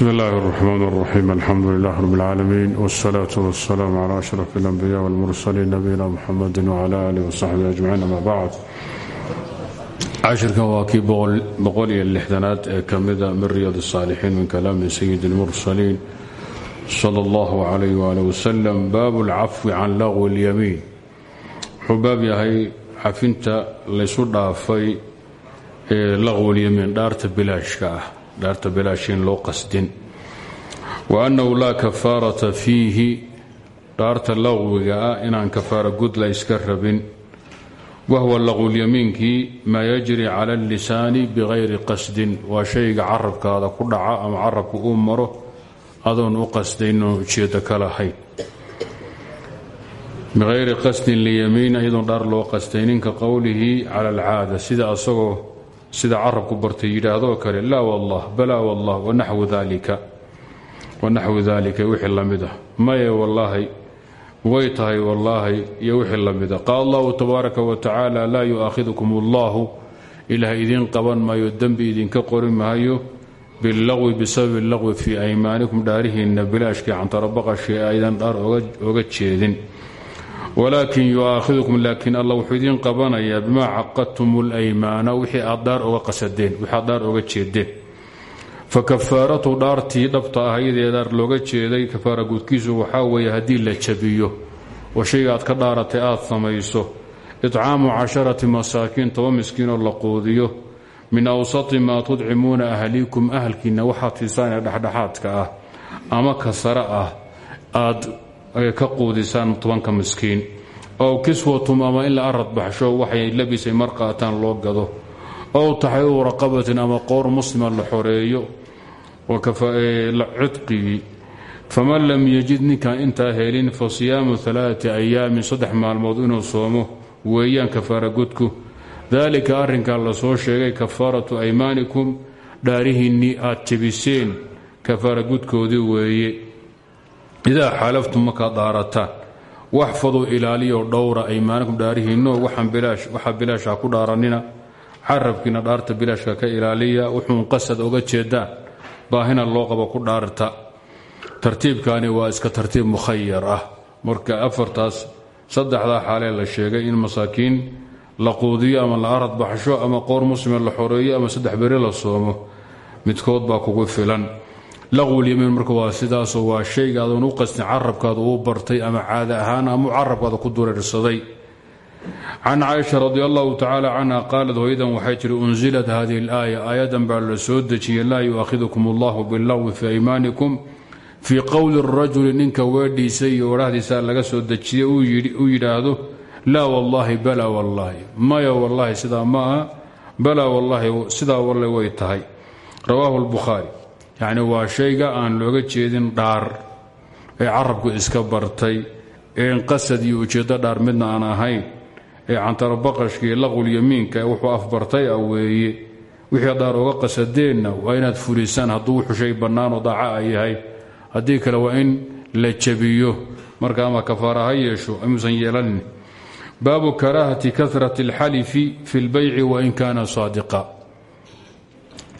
bsm اllahi الرحmn الرaxيim alxamdu lilah rb اlcaalamiin wالsalaaة wالsalaam clى أشhraf اlanbiyaء wاlmursaliin nabiyina mxamadi wclى alih wsaxbi ajmaciin ama bacd cashirkan waa kii boqol iyo lixdanaad ee ka mida min riyad الsaalixiin min kalaami sayid اlmursaliin salى اllah عalayh wali wslm baabu اlcafwi can lagwi اlyamiin wuxuu baab yahay cafinta laysu dhaafay ee lagwi اlyamiin dhaarta bilaashka ah dhaarta bilaashiin loo qasdin. Wa annahu laa kafaarata fiihi dhaarta laqwiga ah inaan kafaara gud la yska rabin. Wahuwa laqwulyamiinkii maa yajri cala allisaani bikayri qasdin. Waa shayga carabkaada ku dhaca ama carabku uu maro adoon u qasdaynoo ujeeddo ka lahayn bikayri qasdin liyamiin iyadoon dhaar loo qasdaynin ka qowlihi cala alcaada sida asagoo sida carabku bartay yidhaahdoo kale laa wallah balaa wallah wanaxwu dalika wanaxwu dalika wixii la mid ah. Maye wallaahi way tahay wallaahi iyo wixii la mid a qaal allahu tabaaraka wa tacaala laa yu'aakhidukum allahu ilaah idiin qaban maayo dembi idinka qori maayo billaqwi bisababi laqwi fii aymaanikum dhaarihiinna bilaashkii cantarabaqashii aydan dhaar oga jeedin walaakin yu'aakhidukum laakiin alla wuxuu idiin qabanayaa bimaa caqadtum اlaymaana wixii aad dhaar oga qasadeen wixii aad dhaar oga jeedeen. Fa kafaaratu dhaartii dhabta ah iyadee dhaar looga jeeday kafaara guudkiisu waxaa weeye haddii la jabiyo oo shayga aad ka dhaaratay aad samayso. Itcaamu casharati masaakiin toba miskiinoo la quudiyo. Min awsati maa tudcimuuna ahliikum ahalkiinna waxaad siisaan ee dhexdhexaadka ah ama kasara ah aad ka quudisaan tobanka miskiin. Ow kiswatum ama in la arad baxsho waxay labisay mar qaataan loo gado. Ow taxriiru raqabatin ama qoor muslima la xoreeyo cidqigii faman lam yajid ninkaan intaa helin fa siyaamu alaaati ayaamin saddex maalmood inuu soomo weeyaan kafaara gudku daalika arrinkaa la soo sheegay kafaaratu aymaanikum dhaarihiinnii aad jebiseen kafaara gudkoodii weeye idaa xaalaftum markaad dhaarataan waxfaduu ilaaliyo dhowra aymaanakum dhaarihiinno waxaa bilaasha ku dhaaranina carabkiina dhaarta bilaashka ka ilaaliya wuxuun qasad oga jeedaan baahina loo qabo ku dhaarta. Tartiibkani waa iska tartiib mukhayar ah. Marka afartaas saddexdaa xaalee la sheegay in masaakiin la quudiyo ama la arad baxsho ama qoor muslima la xoreeyo ama saddex beri la soomo midkood baa kugu filan laqwulyamiin marka waa sidaasoo waa shayga adoon u qastin uu bartay ama caada ahaan ama carabkaada ku dureersaday. Can caaisha radi allahu tacaala canha qaalad hooyadan waxay tihi unsilat hadihi alaaya aayadan baa la soo dejiyey laa yu'aakhidukum allahu billaqwi fii aymaanikum fii qowli rajuli ninka weedhiisa iyo odhahdiisa laga soo dejiyey uu yidhaahdo laa wallaahi balaa wallaahi maya wallaahi sidaa ma aha balaa wallaahi sidaa way tahay. Rawaahu lbukhaari yacni waa shayga aan looga jeedin dhaar ee carabku iska bartay een qasad iyo ujeeddo dhaar midna aan ahayn ee cantarabaqashkii laqulyamiinka wuxuu afbartay ah weeye. Wixii dhaar oga qasadeenna waa inaad fulisaan hadduu wuxuu shay bannaan oo daaca a yahay. Haddii kale waa in la jabiyo marka ama kafaara ha yeesho imuusan baabu karaahati karati alxalifi fi lbayci wain kaana saadiqa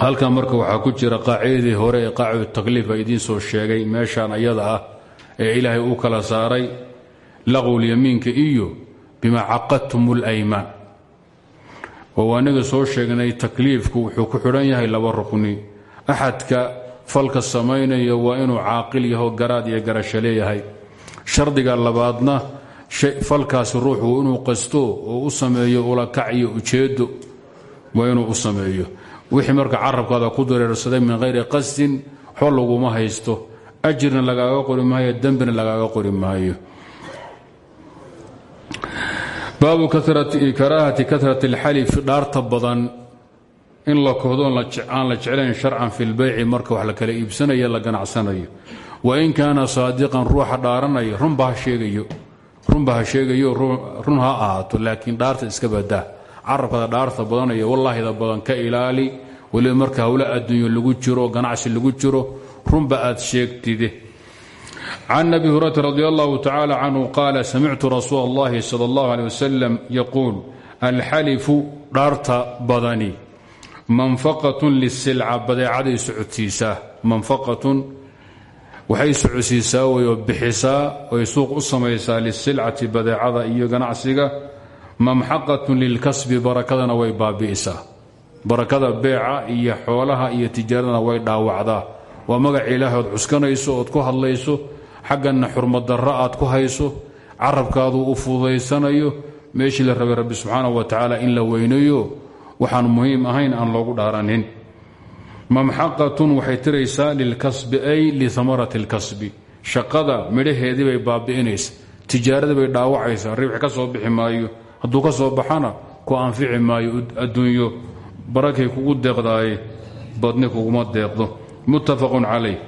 halkan marka waxaa ku jira qaacidadii hore ee qaacidu takliif a idiin soo sheegay. Meeshaan ayada ah ee ilaahay u kala saaray laqwulyamiinka iyo bima caqadtum اlaymaan oo anaga soo sheegnay takliifku wuxuu ku xidhan yahay laba rukni. Axadka falka samaynaya waa inuu caaqil yaho garaad iyo garasho leeyahay. Shardiga labaadna falkaasi ruuxu inuu qasto oo u sameeyo ulakac iyo ujeedo waa inuu u sameeyo wixii marka carabkaada ku dareersaday min hayri qasdin xo laguma haysto. Ajirna lagaaga qori maayo dembina lagaaga qori maayo. Baabu karaahati karati alxalifi dhaarta badan. In la kohdo aan la jeclayn sharcan fi lbeyci marka wax la kala iibsanayo la ganacsanayo. Wain kaana saadiqan ruuxa dhaaranaya runba ha sheegayo. Run ha ahaato laakiin dhaarta iska badaa carabkada dhaarta badan iyo wallaahida badan ka ilaali. Weliba marka hawla adduunyo lagu jiro ganacsi lagu jiro runba aad sheegtide. Can abi hurayrata radi allahu tacaala canhu qaala samictu rasuula allahi sal اllahu alيh wasalam alxalifu dhaarta badani manfaqatun lisilca badeecaday socodsiisaa manfaqatun waxay socodsiisaa wayoo bixisaa oy suuq u samaysaa lisilcati badeecada iyo ganacsiga mamxaqatun lilkasbi barakadana way baabi'isaa barakada beeca iyo xoolaha iyo tijaaradana way dhaawacdaa. Waa magac ilaahay ood cuskanayso ood ku hadlayso xagganna xurmadarra aad ku hayso carabkaadu u fududaysanayo meeshii la rabay rabbi subxaanahu wa tacaala in la weynayo waxaan muhiim ahayn aan loogu dhaaranin. Mamxaqatun waxay tiraysaa lilkasbi ay liamarati اlkasbi shaqada midhaheedii bay baabi'inaysa tijaaradii bay dhaawacaysaa ribx ka bixi maayo hadduu ka soo baxana ku anfici maayo adduunyo barakay kugu deeqdaaye badni kuguma deeqdo muttafaqun calayh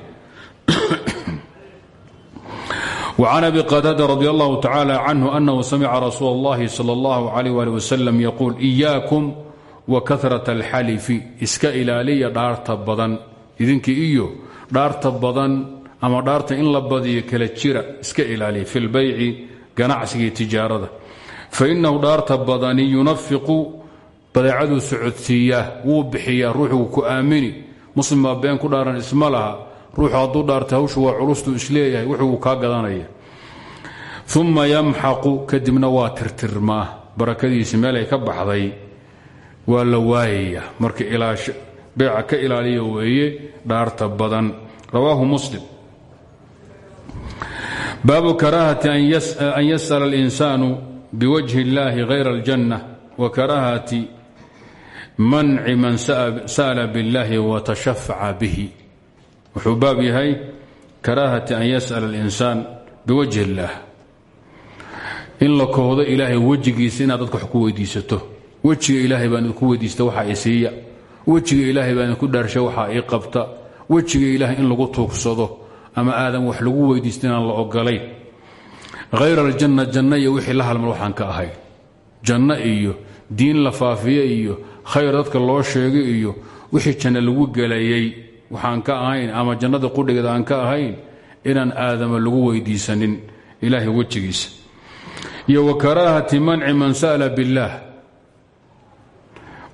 وعن أبي qتاadة رضي الله تعالى عنه أنه سمع رsuuل اللhi صلى الله عليه ولي وسلم يقول إyاكم وكثرة الxلف iska ilaaliya dhaarta badan idinkii iyo dhaarta badan ama dhaarta in la badiyo kala jira iska ilaaliya في الbayci ganacsiga tijaarada fainahu dhaarta badani yunafiqu badeecaduu socodsiiyaa wuu bixiyaa ruuxuu ku aamini. Muslim baa been ku dhaaran isma laha ruuxu hadduu dhaarta hawshu waa culustuu is leeyahay wuxuu kaa gadanaya uma yamxaqu kadibna waa tirtirmaa barakadiisi meel ay ka baxday waa la waayaya marka beeca ka ilaaliya weeye dhaarta badan. Rawaahu muslim. Baabu an yas'ala alinsaanu biwajhi اllahi hayra اljanna wa karaahati manci man sa'la biاllahi watashafaca bihi wuxuu baab yahay karaahati an yas'ala alinsaan biwajhi illaah in la kohdo ilaahay wejigiisa inaad dadka wax ku weydiisato wejiga ilaahay baan idinku weydiista waxaa i siiya wejiga ilaahay baan idinku dhaarsha waxaa ii qabta wejiga ilaahay in lagu tuugsado ama aadan wax lagu weydiista inaan la ogolayn hayra aljanna janno iyo wixii la halmal waxaan ka ahay. janno iyo diin la faafiye iyo khayr dadka loo sheegay iyo wixii janno lagu gelayay waxaan ka ahayn ama jannada qudhigeeda aan ka ahayn inaan aadama lagu weydiisanin ilaahay wejigiisa iyo wa karaahati manci man sa'la biاllaah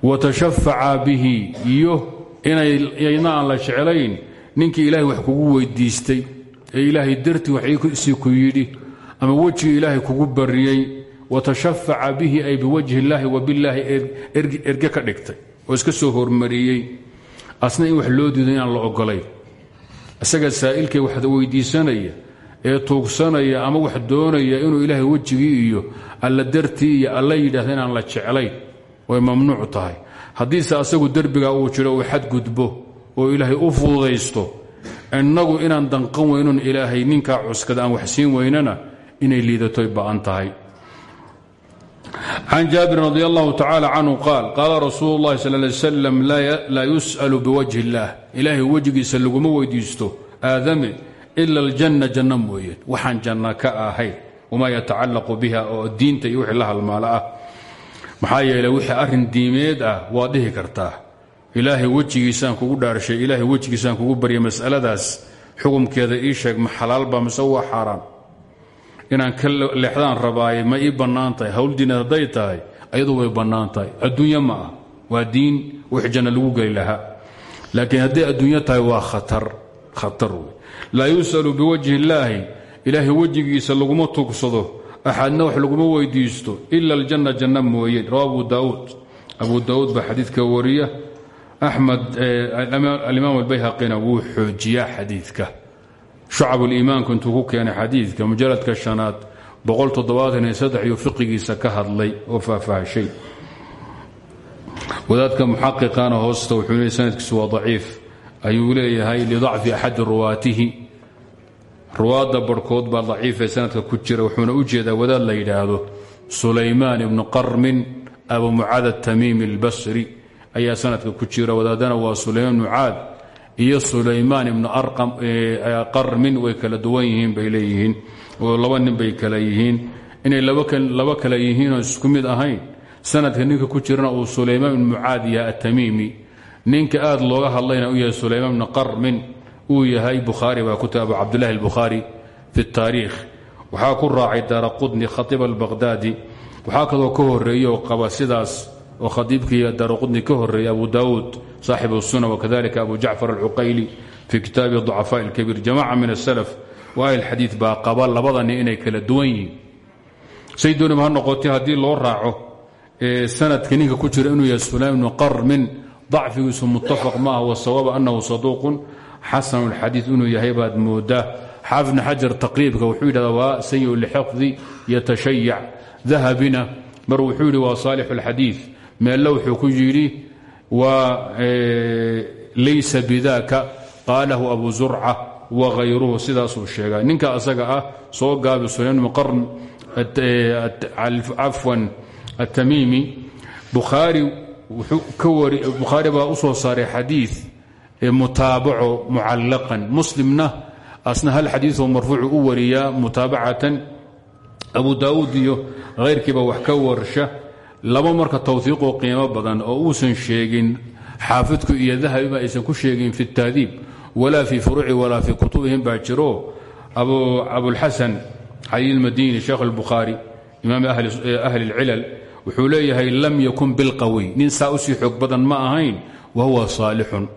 wa tashafaca bihi iyo inayna aan la jeclayn ninkii ilaahay wax kugu weydiistay ku yidhi ama wejiga ilaahay kugu bariyey wa tashafaca bihi ay biwajhi illaahi wa billaahi erge ka dhigtay oo iska soo hormariyey. Asna wax loo diido inaan la ogolayn. Isaga saa'ilkee wax weydiisanaya ee tuugsanaya ama wax doonaya inuu ilaahay wejigii iyo alla dartii iyo alla yidhaahda inaan la jeclayn way mamnuuc tahay. Haddiise asagu derbigaa uu jiro uu xadgudbo oo ilaahay u fududaysto innagu inaan danqan weynon ilaahay ninkaa cuskada aan wax siin weynana inay liidatoy ba'an tahay. Can jaabirin radi allahu tacala canhu qaal qaala rasuulu اllahi sal lay slam laa yus'alu biwajhi اllah ilaahay wejigiisa laguma weydiisto. Aadame ila aljanna janno mooyeen waxaan janna ka ahayn wamaa yatacallaqu biha oo diinta iyo wixii la halmaalo ah. Maxaa wixii arrin diimeed ah waad dhihi kartaa. Ilaahay kugu dhaarshay ilaahay wejigiisaan kugu baryay masaladaas. Xukumkeeda ii sheeg ma xalaalba mise waa inaan ka leexdaan rabaaye ma ii bannaan hawl diineed hadday tahay ayadu way bannaan tahay. Adduunyo ma ah waa diin wix janna lagu geli lahaa. Laakiin hadday adduunyo tahay waa khatar. Khatar wey laa yus'alu biwajhi illaahi. Ilaahay wejigiisa laguma tugsado axadna wax laguma weydiisto. Ila aljanna janna mooyeen rawa abu daauud abu daauud baa xadiidka wariya axmed alimaam albayhaqina wuu xoojiyaa xadiidka shucabuliimaanku intuu ku keenay xadiidka mujaladka shanaad iyo fiqigiisa ka hadlay oo faahfaahshay. Wadaadka muxaqiqana hoosta wuxuu leey sanadkiisu waa daciif. Ayuu leeyahay lidacfi axadi ruwaatihi. Ruwaadda barhkood baa daciifee sanadka ku jira wuxuuna u jeedaa wadaad la yidhaahdo sulaymaan ibnu qarmin abu mucaad atamiimi albasri. Ayaa sanadka ku jira wadaadana waa sulaymaan ibnu caad iyo sulaymaan ibnu qarmin way kala duwan yihiin bay leeyihiin oo laba nin bay kala yihiin. Inay laba kala yihiinoo isku mid ahayn sanadka ninka ku jirana uu sulaymaan ibnu mucaad yahay atamiimi ninka aad looga hadlayna u yahay sulaymaan ibnu qarmin uu yahay bukhaari baa ku tahi abu cabdillahi albukhaari fi taariikh. Waxaa ku raacay daara qudni khatiib albaqhdaadi waxaa kaloo ka horeeye oo qaba sidaas oo khadiibkii daara qudni ka horeeyey abu daawuud saaxibu sunna wakadalika abu jacfar alcuqayli fii kitaabi ducafaa اlkabiir jamaca min asalaf wa ahli xadiid baa qaba labadani inay kala duwan yihiin say dooniba ha noqotay haddii loo raaco sanadka ninka ku jira inuu yahay sulaym bnu qarmin dacfigiisu mutafaq maaha wasawaaba anahu saduuqun xasanu اlxadiid inuu yahay baad moodaa xaafid bn xajar taqriibka wuxuu yidhahdaa waa sayi lxifdi yatashayac dahabina mar wuxuu yidhi waa saalix اlxadiid meelle wuxuu ku yidhi waa E, laysa bidaka qaalahu abu zurca waayruhu sidaasuu sheega ninka asaga ah soo gaabi sulayman qarn cafwan e, atamiimi bukhaari baa u soo saaray xadii e, mutaabaco mucalaqan muslimna asna hal xadiioo marfuucu u wariyaa mutaabacatan. Abu daa'uud iyo hayrkiiba wax ka warsha laba marka towfiiqoo qiimo badan oo uusan sheegin xaafidku iyo dahabiba aysan ku sheegin fi taadiib walaa fi furuuci walaa fi kutubihim baa jiro. Abulxasan xaliil madiini sheekh albukhaari imaam ahli eh, lcilal wuxuu leeyahay lam yakun bilqawi. Nin saa u sii xoog badan ma ahayn wa huwa saalixun.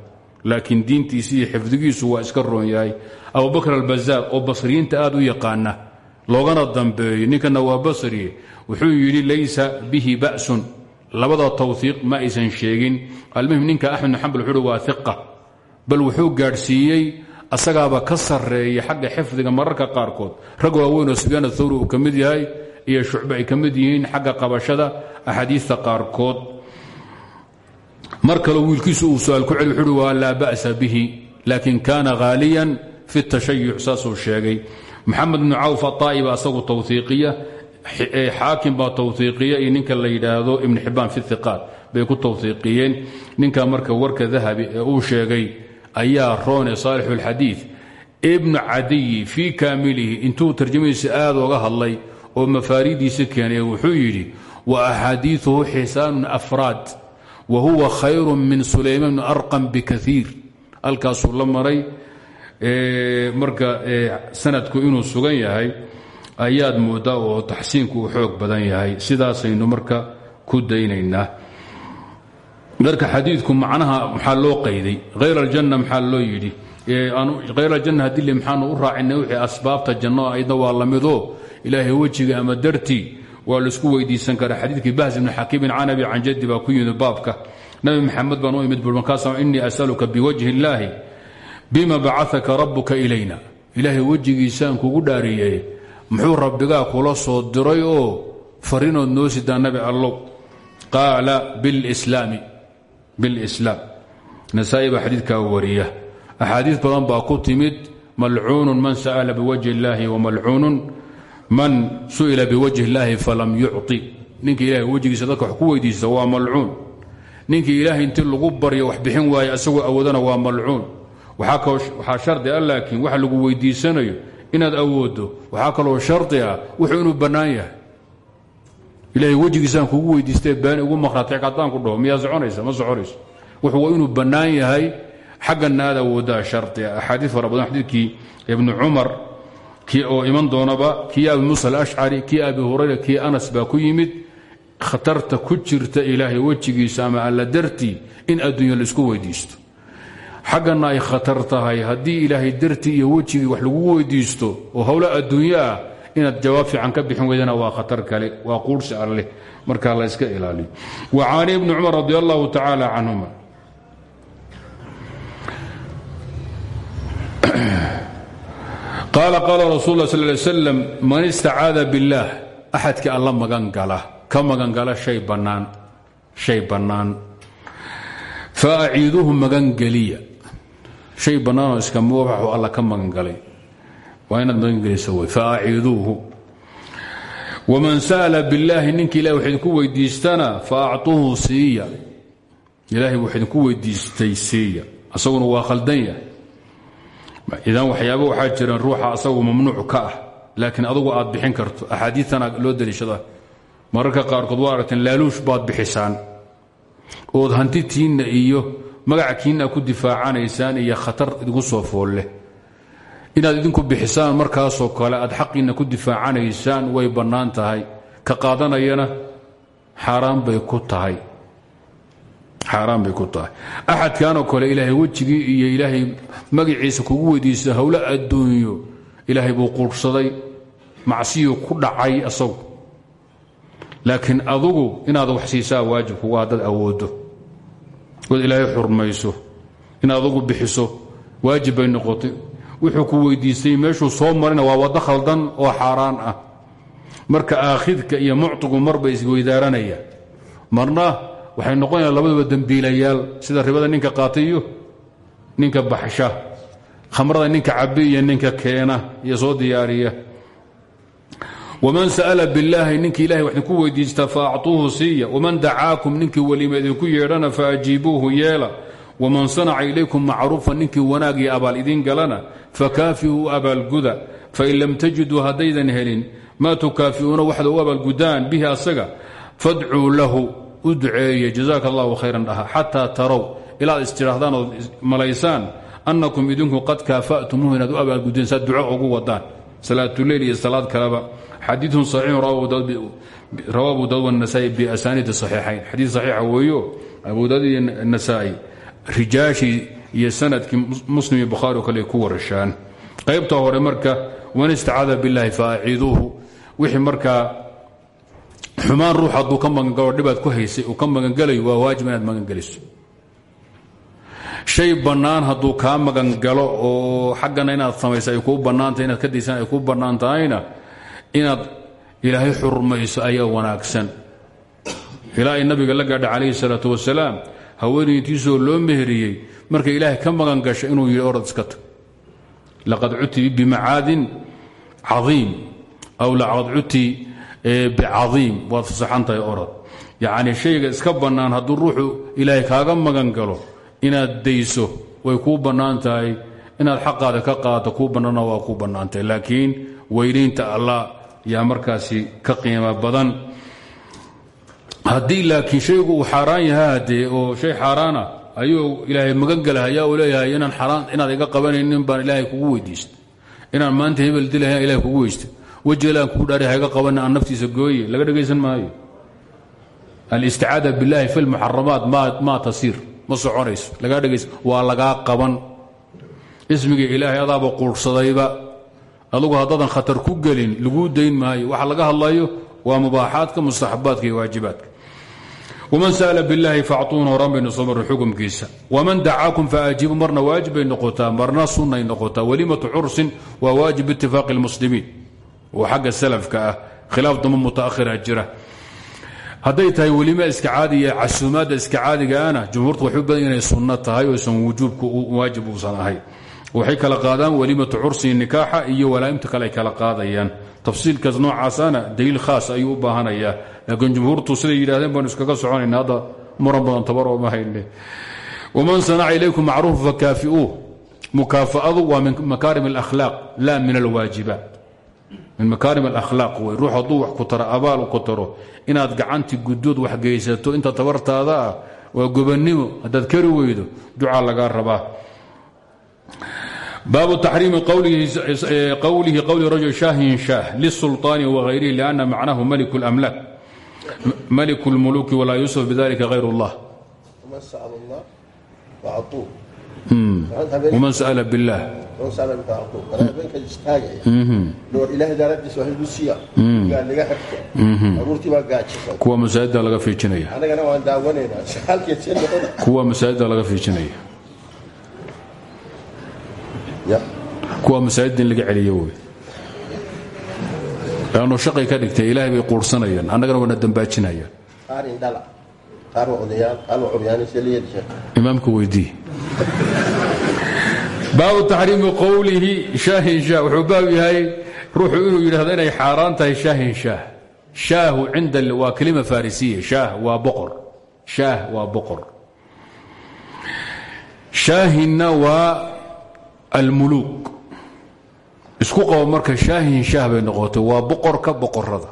Laakiin diintiisi iyo xifdigiisu waa iska roon yahay. Abubakr albazaar oo basriyiinta aad u yaqaana loogana dambeeyo ninkana waa basri wuxuu yidhi laysa bihi ba'sun. Labada tawhiiq ma aysan sheegin. Almuhim ninka axmed xambal wuxuu waa iqa bal wuxuu gaadhsiiyey asagaaba ka sarreeya xagga xifdiga mararka qaarkood. Rag waaweyn oo sufyaan athawri uu ka yahay iyo shucbe ay ka mid yihiin xagga qabashada axaadiista qaarkood. Mar kaleo wiilkiisu uu su'aal ku celi wuxuuhi waa laa ba'sa bihi. Laakin kaana haaliyan fi tashayuc saasuu sheegay maxamed bnu cawf aaa'iba asagu tawhiiqiya xaakim baa tawhiiqiya iyo ninka la yidhaahdo ibn xibbaan fi iqaat bay ku tawhiiqiyeen ninka marka warka dahabi ee uu sheegay ayaa roone saalixu اlxadiid ibnu cadiyi fii kaamilihi intuu tarjamadiisa aad oga hadlay oo mafaaridiisa keenay wuxuu yidhi wa axaadiiuhu xisaanun afraad wa huwa marka sanadku inuu sugan yahay ayaad moodaa oo taxsiinku xoog badan yahay. Sidaasaynu marka ku daynaynaa. Marka xadiidku macnaha maxaa loo qayday? Hayr aljanna maxaa loo yidhi? Hayr aljanna haddii le maxaanu u raacinay wixii asbaabta janno aydna waa lamidoo ilaahay wejiga ama dartii waa la isku weydiisan karaa. Xadiidkii bahs ibni xakiimin can abi can jaddi baa ku yimid baabka. Nabi maxamed baan u imid bur markaasa innii asaluka biwajhi illaahi bima bacaka rabbuka ilayna. Ilaahay wejigiisaan kugu dhaariyey muxuu rabbigaa kula soo diray oo farinood noo sidaa nabi allow? Qaala bilislaam nasaa-i baa xadiidkaa wariya. Axaadiis badan baa ku timid malcuunun man sa'ala biwajhi illaahi wamalcuunun man su'ila biwajhi illaahi falam yucطi ninka ilahay wejigiisa dadka ku weydiista waa malcuun. Ninkii ilaahay intii lagu baryo wax bixin waaye asagoo awoodana waa malcuun waxaa shardi ah laakiin waxa lagu weydiisanayo inaad awoodo waxaa kaloo shardi ah wuxuu inuu bannaan yahay. Ilahay wejigiisaan kugu weydiistee been ugu maqhraatay haddaan ku dhaho miyaa soconaysa? Ma soconayso. Wuxuu inuu bannaan yahay xaggana aad shardi ah. Axaadiis fara badan xadiidkii ibnu cumar oo iman doonaba kii abi muusa alashcari kii abi hurayra kii anas baa ku yimid khatarta ku jirta ilaahay wejigiisa ama alla dartii in adduunya la isku weydiisto xaggana ay khatar tahay. Haddii ilaahay dartii iyo wejigii wax lagu weydiisto oo howlo adduunyo ah inaad jawaab fiican ka bixin weydana waa khatar kale waa quursi alleh markaa la yska ilaaliyo. Wa caani ibni cumar radi allahu tacaala canhuma. Qaala qaala rasul la sal slam man istacaada biاllaah axadkii alla magangala ka magangala hay bannaan shay bannaan. Fa aciiduuhu magangeliya shay bannaanoo iska mubaxu alla ka magangalay waa inaad magangelisa wey fa aciiduuhu waman sa'la billaahi ninka ilahi wax idinku weydiistana fa acuuhu siiya. Ilaahay wax idinku weydiistay siiya. Asaguna waa khaldan yahay. Idan waxyaaba waxaa jiraan ruuxa asagu mamnuuc ka ah. Laakiin adugu aad bixin karto. Axaadiitana loo daliishada. Mararka qaarkood waa aragteen laaluush baad bixisaan. Ood hantitiinna iyo magacakiinna ku difaacanaysaan iyo khatar idinku soo foolleh inaad idinku bixisaan markaasoo kale aad xaqiinna ku difaacanaysaan way bannaan tahay. Ka qaadanayana xaaraan bay ku tahay. Xaaraan bay ku tahay. Axadkanoo kale ilaahay wejigii iyo ilaahay magaciisa kugu weydiista howlo adduunyo ilaahay buu quursaday macsiyuu ku dhacay asagu. Laakiin adugu inaad wax siisaa waajib kugu haddaad awoodo ood ilaahay xurmayso inaad adugu bixiso waajib bay noqotay. Wuxuu ku weydiistay meeshuu soo marina waa waddo khaldan oo xaaraan ah. Marka aakhidka iyo muctigu marba isweydaaranaya marna waxay noqonayaan labaduba dembiilayaal sida ribada ninka qaatay iyo ninka baxsha khamrada ninka cabi iyo ninka keena iyo soo diyaariya waman sa'ala billaahi ninkii ilahay wax idinku weydiista faacطuuhu siiya waman dacaakum ninkii weliima idinku yeedhana faajiibuuhu yeela waman sanaca ilaykum macruufa ninkii wanaag iyo abaal idiin galana fakaafiuu abaalguda fain lam tajiduu haddaydan helin maa tukaafi'uuna waxda u abaalgudaan bihi asaga fadcuu lahu u duceeye jazaaka allahu khayran dhaha xataa tarow ilaad istidhaahdaan ood malaysaan annakum idinku qad kaafa'tumuuhu inaad u abaalgudeen saad duco ugu wadaan salaatuleyl iyo salaad kaleba xadiiun saxiixun rawa abu daud wanasaai biasaaniidi saxiixayn. Xadiid saxiixa weeyo abu daud iyo nasaai. Rijaashii iyo sannadkii muslim iyo bukhaari kale ku warashaan. Qaybta hore marka man istacaada biاllahi faaciduuhu wixii markaa xumaan ruux hadduu ka magangalo dhibaad ku haysay uu ka magangelayo waa waajib inaad magangeliso shay bannaan hadduu kaa magangalo oo xaggana inaad samaysa ay kuu bannaantahay inaad ka daysaan ay kuu bannaan tahayna inaad ilaahay xurmayso ayaa wanaagsan. Ilaa ay nabiga la gaadha calayhi salaatu wasalaam haweenayntiisoo loo meheriyey markay ilaahay ka magan gasho inuu yidhi orad iska tag. Laqad cuti bimacaadin caiim aw laqad cuti bicaiim waad fasaxan tahay orad yacnii shayga iska bannaan hadduu ruuxu ilaahay kaaga magan galo inaad dayso way kuu bannaan tahay. Inaad xaqaada ka qaadato kuu bannaana waa kuu bannaantahay laakiin weynaynta allah yaa markaasi ka qiimo badan. Haddii laakiin shaygu uu xaaraan yaha haddee oo shay xaaraana ayuu ilaahay magan galahayaa uu leeyahay inaan xaraan inaad iga qabanaynin baan ilaahay kugu weydiista inaan maanta hebel dilahay ilahay kugu weysta wejigalaan kugu dhaari ha iga qabanin aan naftiisa gooye laga dhegaysan maayo. Alisticaada biاllahi fi lmuxaramaat maa tasiir ma soconayso lagaa dhegaysa waa lagaa qaban ismiga ilaahay adaaba quurhsadayba adugu haddaadan khatar ku gelin laguu dayn maayo waxa laga hadlayo waa mubaaxaadka mustaxabaadka iyo waajibaadka waman sa'la biاllahi facطuuna horan baynu soo marray xukumkiisa waman dacaakum faajiibu marna waajib bay noqotaa marna sunnay noqotaa walimatu cursin waa waajib biitifaaqi اlmuslimiin oo xagga salafka ah khilaaf damba mutaakhira jira hadday tahay welima iska caadiya casuumaadda iska caadigaana jumhuurtu waxay u badan inay sunno tahay oo isan wujuubka waajib uusan ahay waxay kala qaadaan welimatu cursi nikaaxa iyo walaa'imta kale ay kala qaadayaan. Tafsiilkaas noocaasana daliil khaas ayuu u baahanayaa. Laakiin jumhuurtu siday yidhahdeen baanu iskaga soconayna hadda muran badan ma hayne waman sanaca ilaykum macruufa fakaafi'uuh mukaafa'adu waa min makaarim alakhlaaq la min min makaarim alakhlaaq wey ruux hadduu wax ku taro abaal ku taro inaad gacantii guddood wax geysato inta tabartaada ah waa gobannimo haddaad kari weydo ducaa lagaa rabaa baabu taxriimi qowlihi qowli rajul shaahin shaah liلsulطaani wغayrihi لأna macnahu malik اlamlaak malik اlmuluki walaa yusuf bidalika hayr اllah kuwa masaajida laga fiijinaya kuwa masaajida laga fiijinaya kuwa masaajida in laga celiyo wey shaqay ka dhigtay ilaahay bay quursanayaan annagana waana dambaajinayaan imaamka weydii baabu taxriimi qowlihi shaahin shaah wuxuu baab yahay ruuxu inuu yidhahdo inay xaaraan tahay shaahin shaah shaahu cinda waa kelima farisiya. Shaah waa boqor. Shaah waa boqor. Shaahinna waa almuluuk. Isku qabo marka shaahin shaah bay noqotay waa boqorka boqorada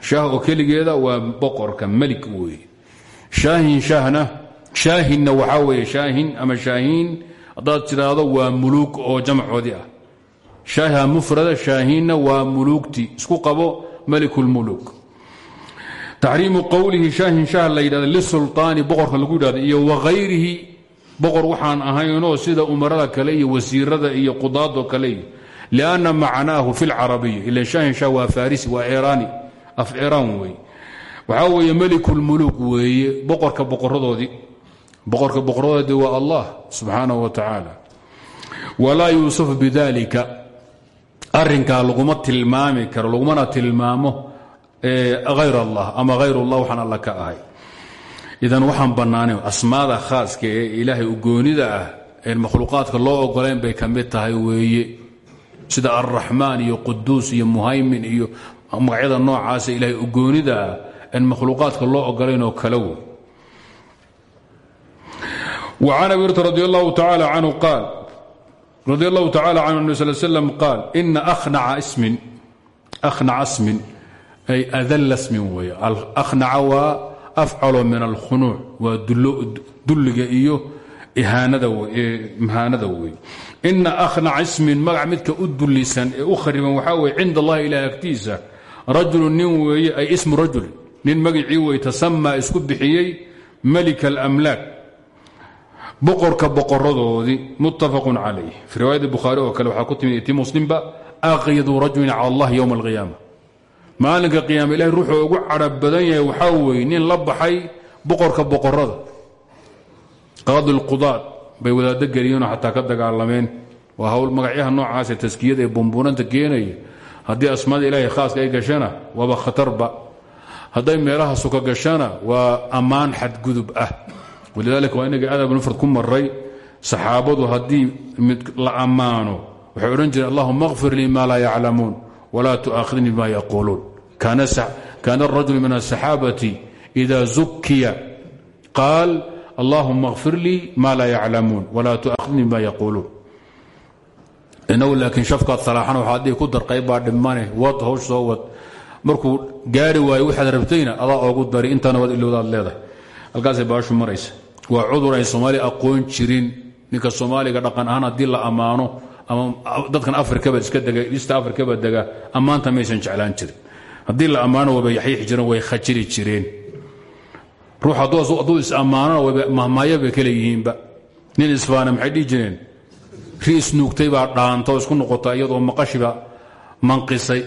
shaah oo keligeeda waa boqorka melik weeye. Shaahin shaahna shaahinna waxaa weeye shaahin ama shaahiin haddaad tidhaahdo waa muluug oo jamcoodii ah. Shaaha mufrada shaahiinna waa muluugti. Isku qabo melikulmuluuk taxriimu qowlihi shaahin shaah la yidhahda lisulطaani boqorka lagu yidhahdo iyo wahayrihi boqor waxaan ahaynoo sida umarada kale iyo wasiirada iyo qudaado kale iyo macnaahu fi lcarabiya ila shaahin shaah waa farisi waa iraani af iraan weeye. Waxaa weeye melikulmuluk weeye boqorka boqoradoodii boqorka boqoradoodii waa allah subxaanahu wa tacaala walaa yuusafu bidalika arinkaa laguma tilmaami karo lagumana tilmaamo hayr allah ama hayr allah waxaan alla ka ahay. Idan waxaan bannaanayn asmaada khaaska ee ilaahay ugoonida ah een makhluuqaadka loo ogolayn bay ka mid tahay weeye. Sida alraxmaan iyo quduus iyo muhaymin iyo magacyada noocaasa ilaahay ugoonida ah een loo ogolayn oo وعن أبي هريرة رضي الله تعالى عنه قال رضي الله تعالى عنه النبي صلى الله عليه وسلم قال إن أخنع اسم أخنع اسم أي أذل اسم وي أخنع وأفعل من الخنوع ودلق إيو إهانة وي إن أخنع اسم مقع مدك أدلسا أخرما وحاوي عند الله إلى أكتيسة رجل نوي أي اسم رجل نين مقعي ويتسمى اسكب بحيي ملك الأملاك boqorka boqoradoodii muttafaqun calayh. Fii riwaayadii bukhaari oo kale waxaa ku timid ti muslimba aqyadu rajulin cala allah yowma alqiyaama. Maalinka qiyaama ilahay ruuxuu ugu badan yahay waxaa weeye nin la baxay boqorka boqorada qaadi lqudaad bay wadaaddo geliyeenoo xataa ka dagaalameen. Waa hawl magacyaha noocaasee taskiyada ee bumbuunanta keenaya. Haddii asmaada ilaahay khaaska ay gashana waaba khatarba. Hadday meelaha suka gashana waa ammaan xadgudub ah walidaalika waa inaga adab mufrad ku maray saxaabadu haddii la ammaano waxay odhan jireen allahuma kfir lii ma laa yaclamuun walaa tu'aakhidnii bima yaquuluun. Kaana arajulu min asaxaabati ida zukiya qaal allahuma kfir lii ma laa yaclamuun walaa tu'aakhidnii bima yaquuluun. Inagu laakiin shafkaad salaaxan waxaad dhihi ku dar qayb baa dhimane wad hawsh soo wad. Markuu gaari waayo waxaad rabtayna adaa oogu dari intaana waad ilowdaad waa cudur ay soomaaliya aqoon jirin. Ninka soomaaliga dhaqan ahaan haddii la ammaano ama dadkan afrikaba iska dega east afrikaba dega ammaanta maysan jeclaan jirin. Haddii la ammaano wayba yaxyiixi jireen way khajiri jireen. Ruux hadduu is ammaanona wayba mahmaayo bay kale yihiinba nin isfaana maxay jireen? Ri isnuugtay baa dhaanta isku noqota iyadoo maqashiba manqisay.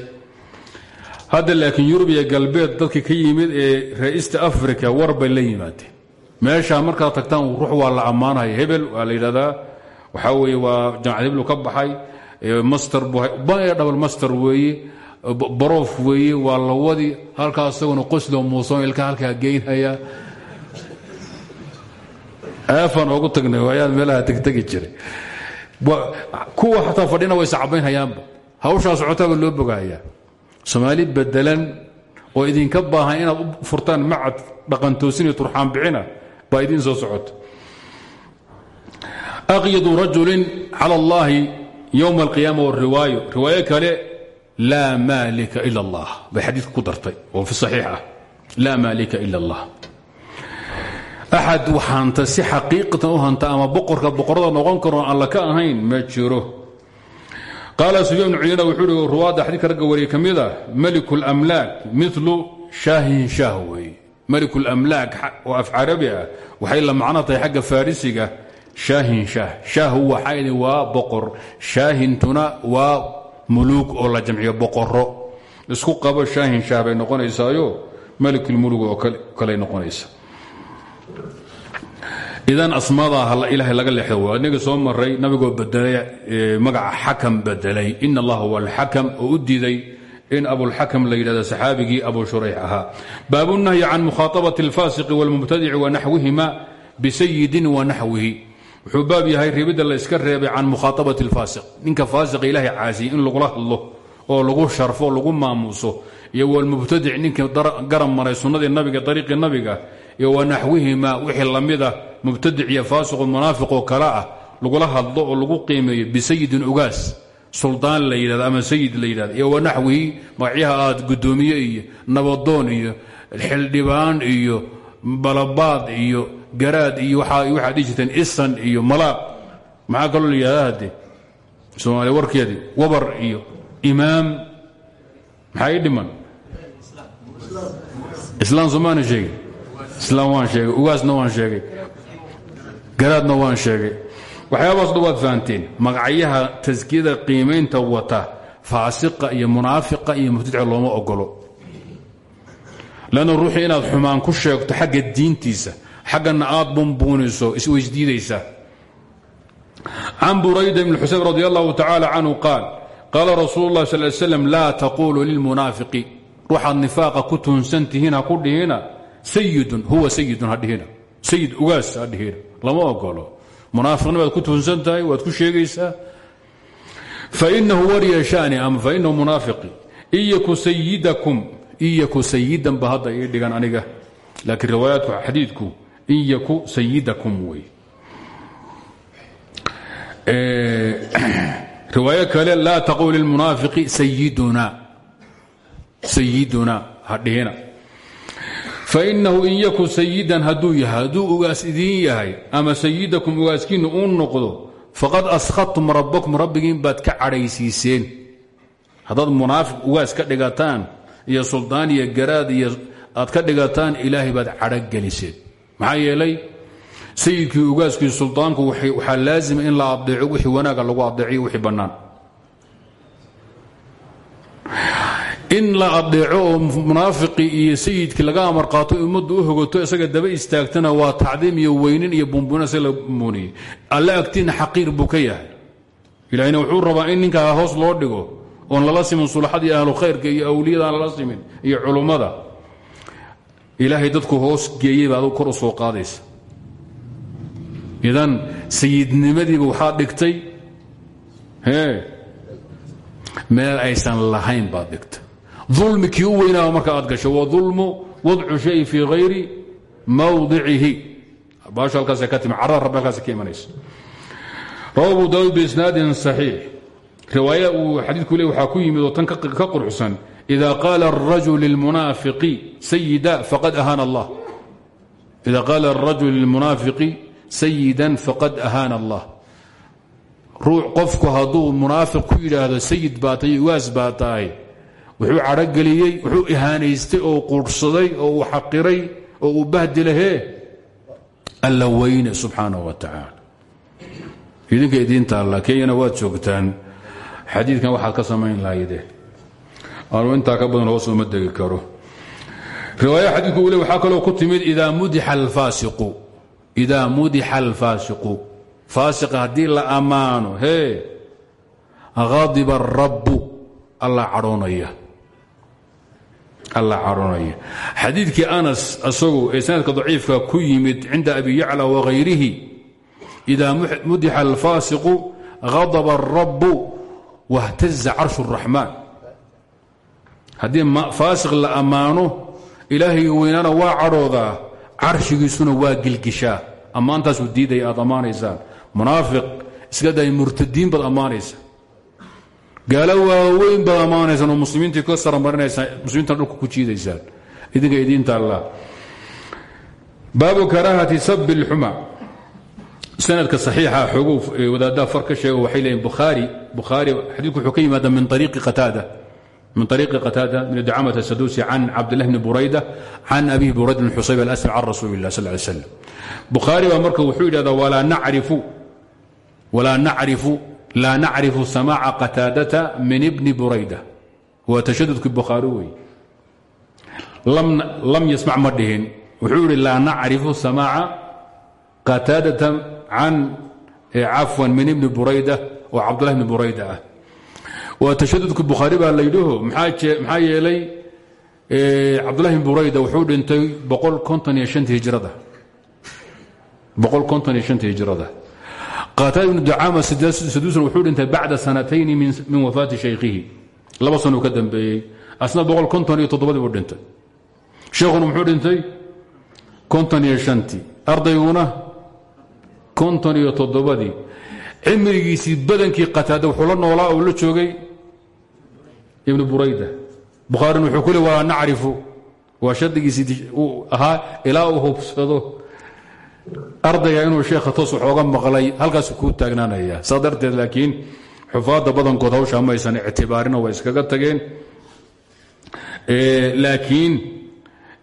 Hadda laakiin yurub iyo galbeed dadka ka yimid ee reeista africa war la yimaadeen meeshaa markaad tagtaan ruux waa la ammaanaya hebel waa la yidhahdaa. Waxaa weeye waa jamacad heblu ka baxay. Master dhabal master weeye baroof weeye waa la wadi. Halkaa isaguna qoslo muusoon ilka halkaa geynhaya aafan oogu tagnay waayaan meelaha tegtegi jiray. Kuwa xataa fadhina way sacabaynhayaanba hawshaa socotaaba loo bogahayaa soomaali bedelan oo idinka baahan inaad u furtaan macad dhaqantoosin iyo turxaan bixina baa idiin soo socota aqyadu rajulin cala allahi yowma alqiyaama wariwaayo riwaayo kale laa maalika ila allah. Bay xadiidka ku dartay fi saxiix ah. Laa maalika ila allah. Axad waxaanta si xaqiiqatan u hanta ama boqorka boqorada noqon karoon alla ka ahayn ma jiro. Qaala sufyaan bnu wuxuu uhi ruwaadda xadiidka ragga wariye ka mid ah meliku lamlaak meliku lamlaak oo af carabi ah waxay la macno tahay xagga farisiga shaahin shaah shaahu waxayni waa boqor shaahintuna waa muluug oo la jamciyo boqoro isku qabo shaahin shaah bay noqonaysaayo melikulmulug oo kaley noqonaysa. Idan asmaada ilaahay laga leexdo waa inaga soo maray nabigoo bedelay magaca xakam bedelay in allah huwa alxakam in abulxakam la yidhahdo saxaabigii abu shurayx ahaa. Baabunahyi can mukhaaabati alfaasiqi walmubtadici wanaxwihima bisayidin wanaxwihi wuxuu baab yahay reebidda la iska reebay can mukhaaabati alfaasiq. Ninka faasiqa ilaahay caasiyey in lagula hadlo oo lagu sharfo lagu maamuuso iyo walmubtadic ninkii garab maray sunnadii nabiga ariiqii nabiga iyo wanaxwihima wixii lamida mubtadic iyo faasiqo munaafiqoo kale ah lagula hadlo oo lagu qiimeeyo bisayidin ugaas suldaan la yidhahdo ama sayid la yidhahdo iyo wanaxwihi magacyaha aad guddoomiye iyo nabadoon iyo xildhibaan iyo balabaad iyo garaad iyo waxaad dhihi jirteen isan iyo malaaq maxaa kaloo la yidhahda hadde soomaaliya warkeedii wabar iyo imaam. Maxaa dhiman? Islaam somaana sheegin islaam waan sheegay. Ugaasna waan sheegay. Garaadna waan sheegay waxyaabahaas dha waad fahanteen. Magacyaha taskiyada qiimaynta wata faasiqa iyo munaafiqa iyo mubtadica looma ogolo lanna ruuxii inaad xumaan ku sheegto xagga diintiisa xaggana aad bumbuuniso isweysdiidaysa. Can burayda bn xuseyn radi allahu tacaala canhu qaal qaala rasuulu اlah sal slam laa taqulu lilmunaafiqi. Ruuxaad nifaaqa ku tuhunsan tihiin ha ku dhihina sayidun huwa sayidun ha dhihina sayid ugaas ha dhihina lama ogolo munaafiqni baad ku tuhunsan tahay waad ku sheegaysaa. Fainahu wariya shani ama fainahu munaafiqi. Iyaku sayidakum iyaku sayidan ba hadda ii dhigan aniga. Laakiin riwaayaadku xadiidku iyaku sayidakum wey. Riwaayo kale laa taqul lilmunaafiqi sayiduna sayiduna ha dhihina fainahu in yaku sayidan hadduu yahay hadduu ugaas idiin yahay ama sayidakum ugaaskiinna uu noqdo faqad askhadtum rabbakum rabbigiin baad ka cadhaysiiseen. Haddaad munaafiq ugaas ka dhigataan iyo suldaan iyo garaad iyo aad ka dhigataan ilaahay baad cadhogeliseen maxaa yeelay sayidkii ugaaskii suldaanku waxaa laazima in la adeeco wixii wanaaga lagu adeeciyo wixii bannaan in la adeeco oo munaafiqii iyo sayidkii laga amar qaato ummaddu u hogato isaga daba istaagtana waa tacdiim iyo weynin iyo bumbuna si la muuniyey alle agtiina xaqiir buu ka wuxuu rabaa in ninkaa hoos loo dhigo oon lala simin sulaxadii ahlu khayrka iyo awliyadaan lala simin iyo culummada. Ilaahay dadku hoos geeyey baa adug kor u soo qaadaysa. Idan sayidnimadiiba waxaad dhigtay meel aysan lahayn baad dhigtay ulmi kii u weynaaba marka aad gasho waulmu wadcu shay fii hayri mawdicihi. Abu daud bisnaadin axiix riwaaya uu xadiiku le waxaa ku yimid oo tan ka qurxsan ida qaala arajul lmunaafiqi sayida faqad ahaana allah. Ida qaala arajul lilmunaafiqi sayidan faqad ahaana allah. Ruux qofku hadduu munaafiq ku yidhaahdo sayid baa wuxuu cadhogeliyey wuxuu ihaanaystay oo quudhsaday oo uu xaqiray oo uu bahdi lahee alla wa tacaala. Idinka idiintaalla kenyana waad joogtaan. Xadiidkan waxaad ka samayn lahaydeen eh. anu intaa ka badan hoos uma degi karo. Riwaaya xadiidku uu le waxaa kaloo ku timid idaa mudixa alfaasiqu idaa mudixa alfaasiqu faasiqa haddii la ammaano hee hadiba arabbu alla cadhoonaya xadiidkii anas asagu ee sanadka daciifka ku yimid cinda abi yacla wakhayrihi idaa mudixa alfaasiqu hadaba arabu wahtaza carshu اraxmaan haddii faasiq la ammaano ilaahay weynaana waa cadhoodaa carshigiisuna waa gelgishaa ammaantaasuu diidaya aad ammaanaysaan. Munaafiq iska day murtadiin baad ammaanaysa gaalo waaweyn baad ammaanaysaan oo muslimiintii ka saramarinaysaa muslimiintana dhulka ku jiidaysaan idinka idiinta allah baabu karaahati sabi اlxuma sanadka saxiixa xoogu wadaaddaa far ka sheego waxay leeyiin bukhaari bukhaari xadiidku wuxuu ka yimaada min ariiqi qataada من طريق قتادة بن دعامة السدوسي عن عبد الله بن بريدة عن أبيه بريدة بن حصيب الأسلم عن رسول الله صلى الله عليه وسلم بخاري ومركه وحيد هذا ولا نعرف ولا نعرف laa nacrifu samaaca qataadata min bni burayda. Waa tashadudkii bukhaari wey lam yasmac ma dhihin. Wuxuu yihi laa nacrifu samaaca qataadata can cafwan min ibni burayda oo cabdulahi bni burayda ah. Waa tashadudkii bukhaari baa laydhaho maxaa yeelay cabdulahi bni burayda wuxuu dhintay hijrada. Boqol konton iyo shanta hijrada qaataad ibnu ducaama saduusan wuxuu dhintay bacda sanatayni min wafaati shaykhihi. Laba sanuu ka dambeeyey. Asna iyo toddobadii buu dhintay. Sheekhuna muxuu dhintay konton iyo shantii ardayguna konton iyo toddobadii. Cimrigiisii badankii qataada wuxuu la noolaa oo la joogay ibn burayda. Bukhaarina wuxuu ku le walaa nacrifu. Waa shardigiisii ahaa ilaa hubsado ardayga inuu sheekha toos waxooga maqlay halkaasu kuu taagnaanaya. Saa darteed laakiin xufaadda badankood hawshaa maysan ictibaarina way iskaga tageen. Laakiin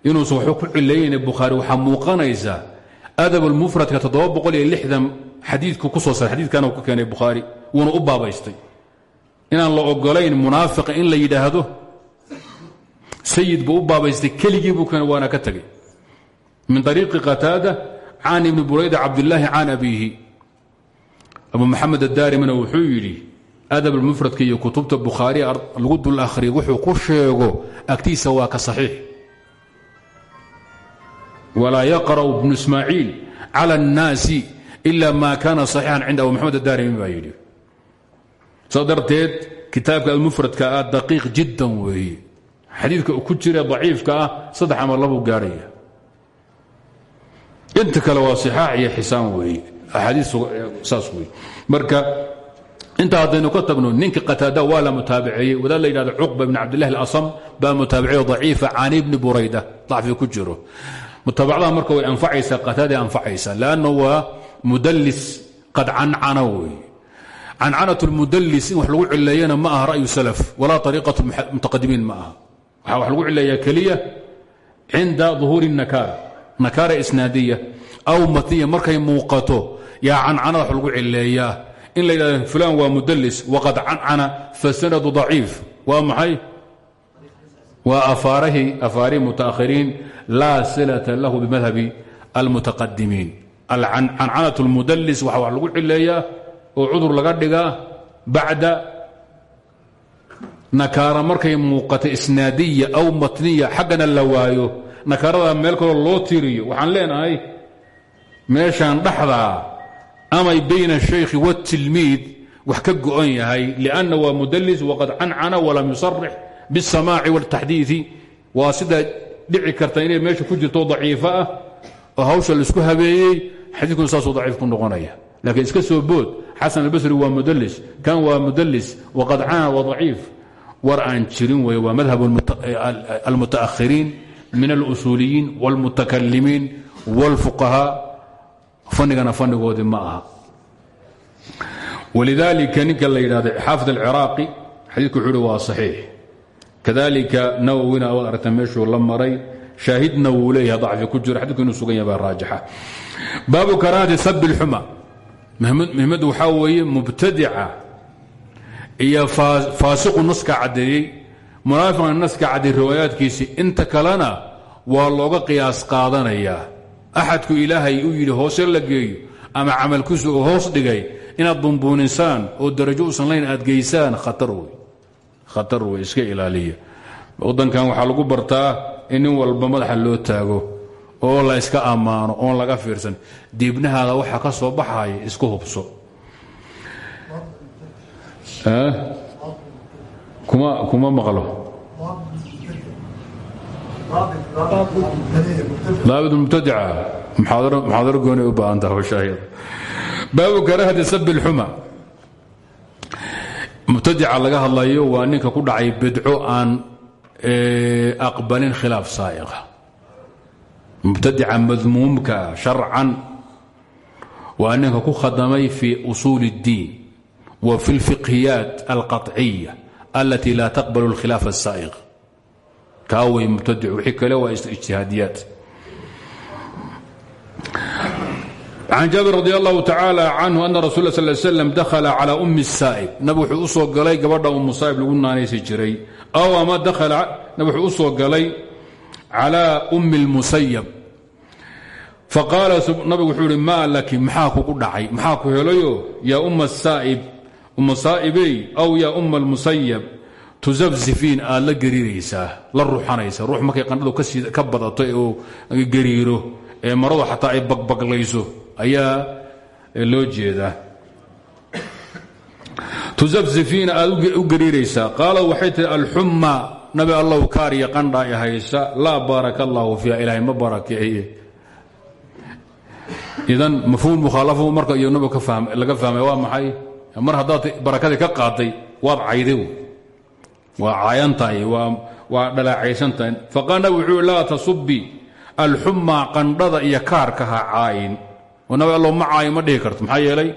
inuusan waxba ku cileeyeyna bukhaari waxaa muuqanaysa adab almufradka xadiidku ku soo saray xadiidkana ku keenay bukhaari wuuna u baabaystay. Inaan la ogolayn munaafiqa in la yidhaahdo sayid buu baabaystay keligii buu keenay waana ka tegay min ariiqi qataada can ibni burayda cabdillaahi can abiihi. Abu maxamed adaarimina wuxuu yidhi adab almufradka iyo kutubta bukhaari lagu dul akhriya wuxuu ku sheego agtiisa waa ka saxiix. Walaa yaqra'u bnu ismaaciil cala annaasi ila ma kaana صaxiixan cinda abu maxamed adaarimi baa yidhi. Saa darteed kitaabka almufradka ah daqiiq jiddan weeye. Xadiidka ku jira daciifka ah saddex ama labuu gaarhaya inta kale waa صixaax iyo xisaan weeye axaadii saas weye marka inta haddaynu ka tagno ninka qataada waa la mutaabaceeyey wadaad la yidhahdo cuqba ibn cabdillahi اlasam baa mutaabaceeyo daciifa can ibni burayda dacfi ku jiro mutaabacdaha marka way anfacaysaa qataada anfacaysa lanno waa mudlis qad cancana wey cancanat lmudlis in wax lagu cileeyana ma aha ra'yu salaf walaa ariiqat mutaqadimiin ma aha waxaa wax lagu cileeyaa keliya cinda ظuhuuri nakaara nakaara isnaadiya aw matniya markay muuqato yaa cancanada wax lagu cileeyaa in la yidhahdo fulan waa mudlis waqad cancana fasanadu ضaciif waa maxay? Waa afaarihi mutaakhiriin laa silata lahu bimadhabi almutaqadimiin. Cancanat اlmudlis waxa wax lagu cileeyaa oo cudur laga dhigaa bacda nakaara markay muuqata isnaadiya aw matniya xaggana la waayo nakaarada meel kaloo loo tiriyo waxaan leenahay meeshaan dhaxdaa amay bayna الshaykhi wالtilmiid wax ka go'an yahay liأnna waa mudlis waqad cancana walam yusarix bالsamaaci wاltaxdiiثi waa sidaa dhici karta inay meesha ku jirto daciifo ah oo hawsha laisku habeeyey xadiikuna saasuu daciif ku noqonaya laakiin iska soo bood xasan albasri waa mudlis kan waa mudlis waqad cana waa daciif war aan jirin wey waa madhab almutaakhiriin min alusuuliyiin wاlmutakalimiin wاlfuqahaa fanigana fanigoodii ma aha walidaalika ninka la yidhahdo xaafid alciraaqi xadiidku wuxuu uhi waa saxiix kadalika nawowina waad aragta meeshuu la maray shaahidna wuu leeyahay dacfi ku jiro xadidku inuu sugan yahay baa raajixa baabu karaahati sabi اlxuma muhimmaddu waxaa weeye mubtadica iyo faasiqu naska caddeeyey munaafiqna naska caddeeyey riwaayaadkiisii inta kalena waa looga qiyaas qaadanayaa axadku ilaahay u yidhi hoose la geeyo ama camalkiisu uu hoos dhigay inaad bumbuunisaan oo darajo usan layn aad geysaan khatar wey khatar wey iska ilaaliya. Waddankan waxaa lagu bartaa in nin walba madaxa loo taago oo la iska ammaano oon laga fiirsan diibnahaada waxa ka soo baxaya isku hubso kuma kuma maqlo daabid mubtadica muxaadaro gooni u baahan taha shaahid baabu karaahati sabi اlxuma mubtadica laga hadlayo waa ninka ku dhacay bidco aan aqbalin khilaaf saa'iqa mubtadica madmuumka sharcan waa ninka ku khadamay fi usuul اddiin wa fi اlfiqhiyaat alqaطciya alati la taqbal اlkhilaaf الsaa'iq kaa way mubtadic wixii kale waa ijtihaadiyaat can jaabir radi allahu tacaala canhu ana rasul sal slam dakhala cala ummi saa'ib nabig wuxuu u soo galay gabadha ummu saa'ib lagu naanaysi jiray aw ama dakhala nabig wuxuu u soo galay cala ummi اlmusayab faqaala nabigu wuxuu ihi maa laki maxaa kugu dhacay maxaa ku helayo yaa umma saa'ib umma saa'ibey aw yaa umma almusayab tusafsifiin aad la la ruxanaysa ruux markay qandhadu ka badato oo gariiro ee maradu xataa ay bagbaglayso ayaa loo jeedaa. Tusafsifiina aad u gariiraysaa qaala waxay tihi nabi allow kaariya qandhaa i haysa laa baaraka allaahu fiiha ilaahay idan mafhuum mukhaalafo marka iyo nabiga laga fahmay waa maxay mar haddaad barakadii ka qaaday waad cayday waa caayan tahay waa dhalaacaysan nabig wuxuu laa tasubi alxumaa qandhada iyo kaarka ha caayin. Oo nabi allo ma caayo ma dhihi karto. Maxaa yeelay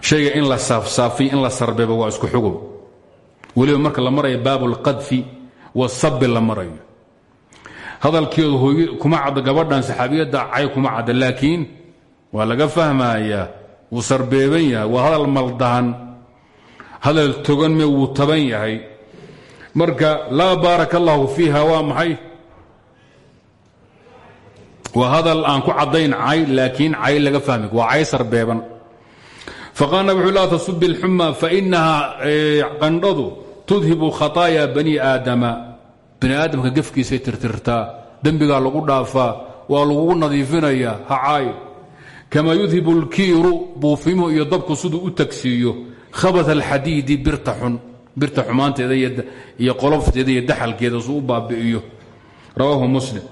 shayga in la saafsaafiy in la sarbeebo waa isku xugub. Weliba marka la marayo baabu اlqadfi wasabi la marayo. Hadalkeedu hooy kuma cadda gabadhan saxaabiyadda cay kuma cadda laakiin waa laga fahmayaa wuu sarbeeban yahay waa hadal maldahan hadal togan me wuu taban yahay. Marka laa baaraka allahu fiiha waa maxay? Hadal aan ku caddayn cay laakiin cay laga fahmi waa cay sarbeeban. Faqaal nab wuxuu laa tasubi اlxuma fainahaa qandhadu tudhibu khaطaaya bani aadama. Bani aadamka gefkiisay tirtirtaa dembigaa lagu dhaafaa waa lagugu nadiifinayaa ha kama yudhibu اlkiiru buufimuhu iyo dabku siduu u tagsiiyo khabat alxadiidi birta xumaanteeda iyo qolofteeda iyo daxalkeeda suu u baabi'iyo rawaahu muslim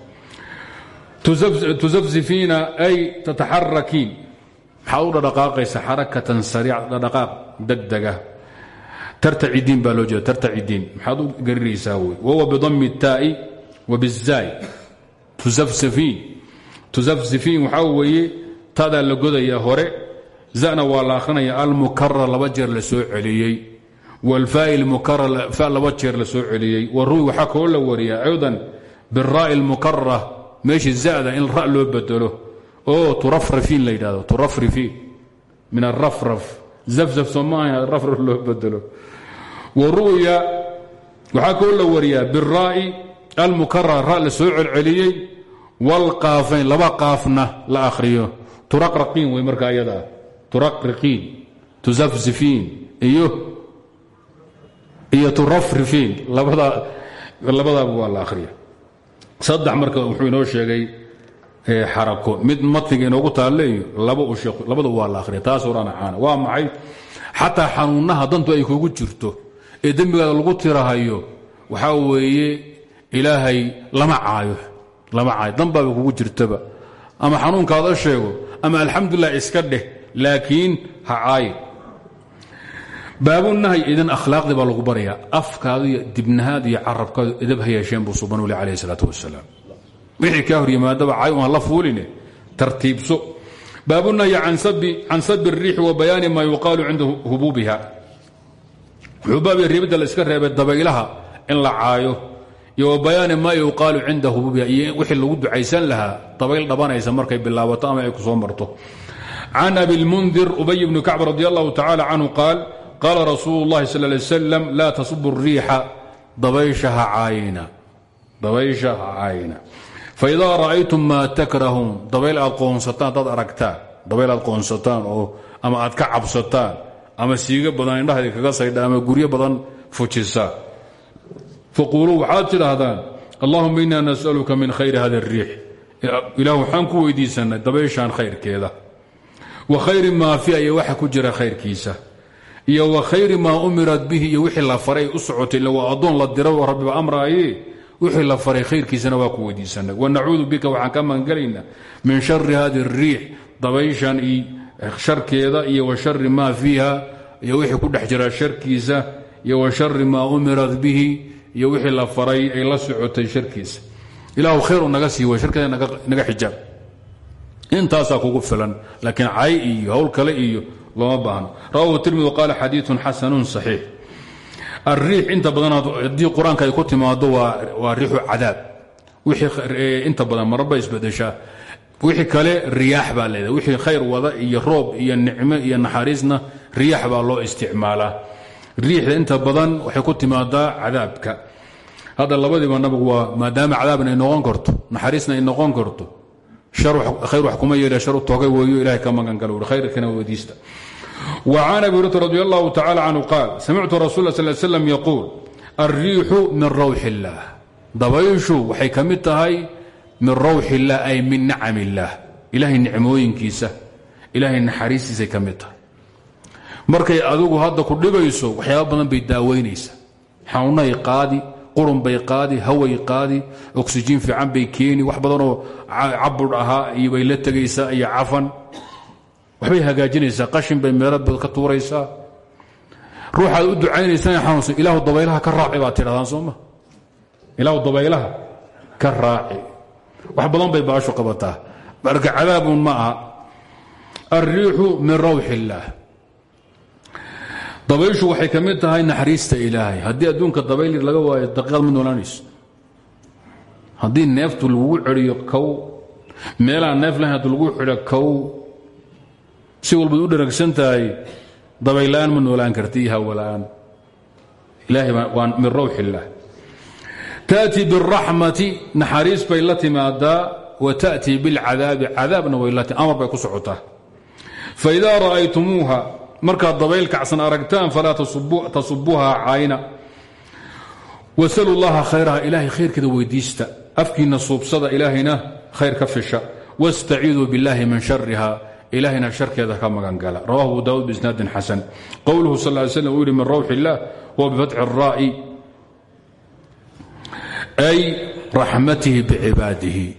tuzafzifiina ay tataxarakiin maxaad u dhadhaqaaqaysa xarakatan sariic dhadhaqaaq degdega tartacidiin baa loo jeeda tartacidiin maxaad u gariraysaa wey wahuwa bidami اtaa'i wa bizaay tuzafzifiin waxaa weeye tadaa la godayaa hore zana waa la arinaya almukarar laba jeer la soo celiyey wlfaa laba jeer la soo celiyey waruwi waxaa kaloo la wariya aydan biraai lmukarara meeshii zada in ra loo bedelo oo turafrafiin la yidhahdo min arafraf zafzaf soo maaha loo bedelo. Waru'ya waxaa kaloo la wariyaa biraa'i almukarar ra la soo celceliyey walqaafayn laba qaafna la akhriyo turaqraqiin way markaa ayadaa turaqriqiin tuzafzifiin iyo iyo turafrifiin labadaaba waa la akhriya. Saddex marka wuxuu inoo sheegay xarako. Mid matniga inoogu taalle iyo labada waa la akhriya. Taas horana caana. Waa maxay? Xataa xanuunaha dantu ay kugu jirto ee dembigaada lagu tirahayo waxaa weeye ilaahay lama caayo. Lama caayo. Danbaaba kugu jirtaba. Ama xanuunkaada sheego ama alxamdulilah iska dheh laakiin ha caaye baabunahy idan akhlaaqdii baa lagu barayaa afkaadu iyo dibnahaad iyo carabkaadu edab ha yeesheen buu subanuli calayh isalaatu wasalaam wixii kaa hor yimaadaba cay aan la fuuline. Tartiibso. Baabunahyi can sabi الriixi wa bayaani ma yuqaalu cinda hubuubiha. Wuxuu baabya reebidda la iska reebay dabaylaha in la caayo iyo wa bayaani ma yuqaalu cinda hubuubiha iyo wixii lagu ducaysan lahaa dabayl dhabanaysa markay bilaabato ama ay ku soo marto can abi اlmundir ubay bni kacb radi allahu tacala canhu qaal qaala rasuulu اllahi sal lay slam laa tasubu الriixa dabaysha ha caayina faidaa ra'aytum maa takrahuun dabayl aad qoonsataan haddaad aragtaan dabayl aad qoonsataan oo ama aad ka cabsataan ama siiga badan indhahadi kaga saydha ama guryo badan fujisa faquuluu waxaad tidhaahdaan allahuma inaa nasaluka min khayri hada ariix ilaah waxaan ku weydiisanay dabayshaan khayrkeeda wa khayri maa fiha iyo waxa ku jira khayrkiisa iyo wa khayri maa umirad bihi iyo wixii la faray u socotay ila waa addoon la dira oo rabbiba amraaye wixii la faray khayrkiisana waa ku weydiisanay wa nacuudu bika waxaan ka magangelaynaa min shari hadi ariix dabayshan sharkeeda iyo wa shari maa fiiha iyo iyo wixii la faray ay la socotay sharkiisa ilaahu khayru naga sii way sharkeeda naga xijaab. Intaasaa kugu filan laakiin cay iyo hawl kale iyo looma baahno rawahu tirmidi qaala xadiiun xasanun saxiix. Alriix inta badan haddii qur'aanka ay ku timaado waa riixu cadaab. Wixii inta badan maraba isbedeshaa. Wixii kale riyaax baa leedahay wixii khayr wada iyo roob iyo nicmo iyo naxariisna riyaax baa loo isticmaalaa riixda inta badan waxay ku timaadaa cadaabka. Hadda labadiiba nabigu waa maadaama cadaabna ay noqon karto naxariisna ay noqon karto khayr wax kuma yeela sharu toogay weeyo ilahay ka magan galo ui khayrkana weydiista. وcan abi hurata radi allahu tacala canhu qaal samictu rasul sl slam yaquul alriixu min rawx illaah dabayshu waxay ka mid tahay min rawx illah ay min nacam illaah ilahay nicmooyinkiisa ilahay naxariistiisay ka mid tahay markay adigu hadda ku dhibayso waxyaaba badan bay daaweynaysa xanuunay qaadi qurun bay qaadi haway qaadi oksijiin fiican bay keeni wax badanoo cabudh ahaa iyo bay la tegaysaa iyo cafan. Waxbay hagaajinaysaa qashin bay meelabad ka tuuraysaa. Ruuxaad u ducaynaysaan xanuunsan ilaahu dabaylaha ka raaci baad tidhahdaan sooma ilaahu dabaylaha ka raaci. Wax badan bay baashu qabataa. Marka cadaabun ma aha. Alriixu min rawx illaah dabayshu waxay ka mid tahay naxariista ilaahay haddii adduunka dabayl laga waayo daqiiqad ma noolaanayso haddii neeftu lagugu celiyo kow meelaan neef lahayn haddii lagu xidho kow si walbaad u dharagsan tahay dabayla-aan ma noolaan karta iyo hawala-aan ilaahay waa min rawx illaah taأtii biالraxmati naxariis bay la timaadaa wa taأtii biاlcadaabi cadaabna way la amar bay ku socotaa faidaa ra'aytumuuha markaad dabayl kacsan aragtaan falaa tasubuha cayna. Wasalu llaha khayraha ilaahay khayrkeeda weydiista. Afkiina suubsada ilaahayna khayr ka fisha. Wastaciiduu billahi min shariha ilaahayna sharkeeda ka magangala. Rawahu abu daawud biisnaadin xasan. Qowluhu sal l slm uu yihi min rawxi illaah huwa bifatxi ay raxmatihi bicibaadihi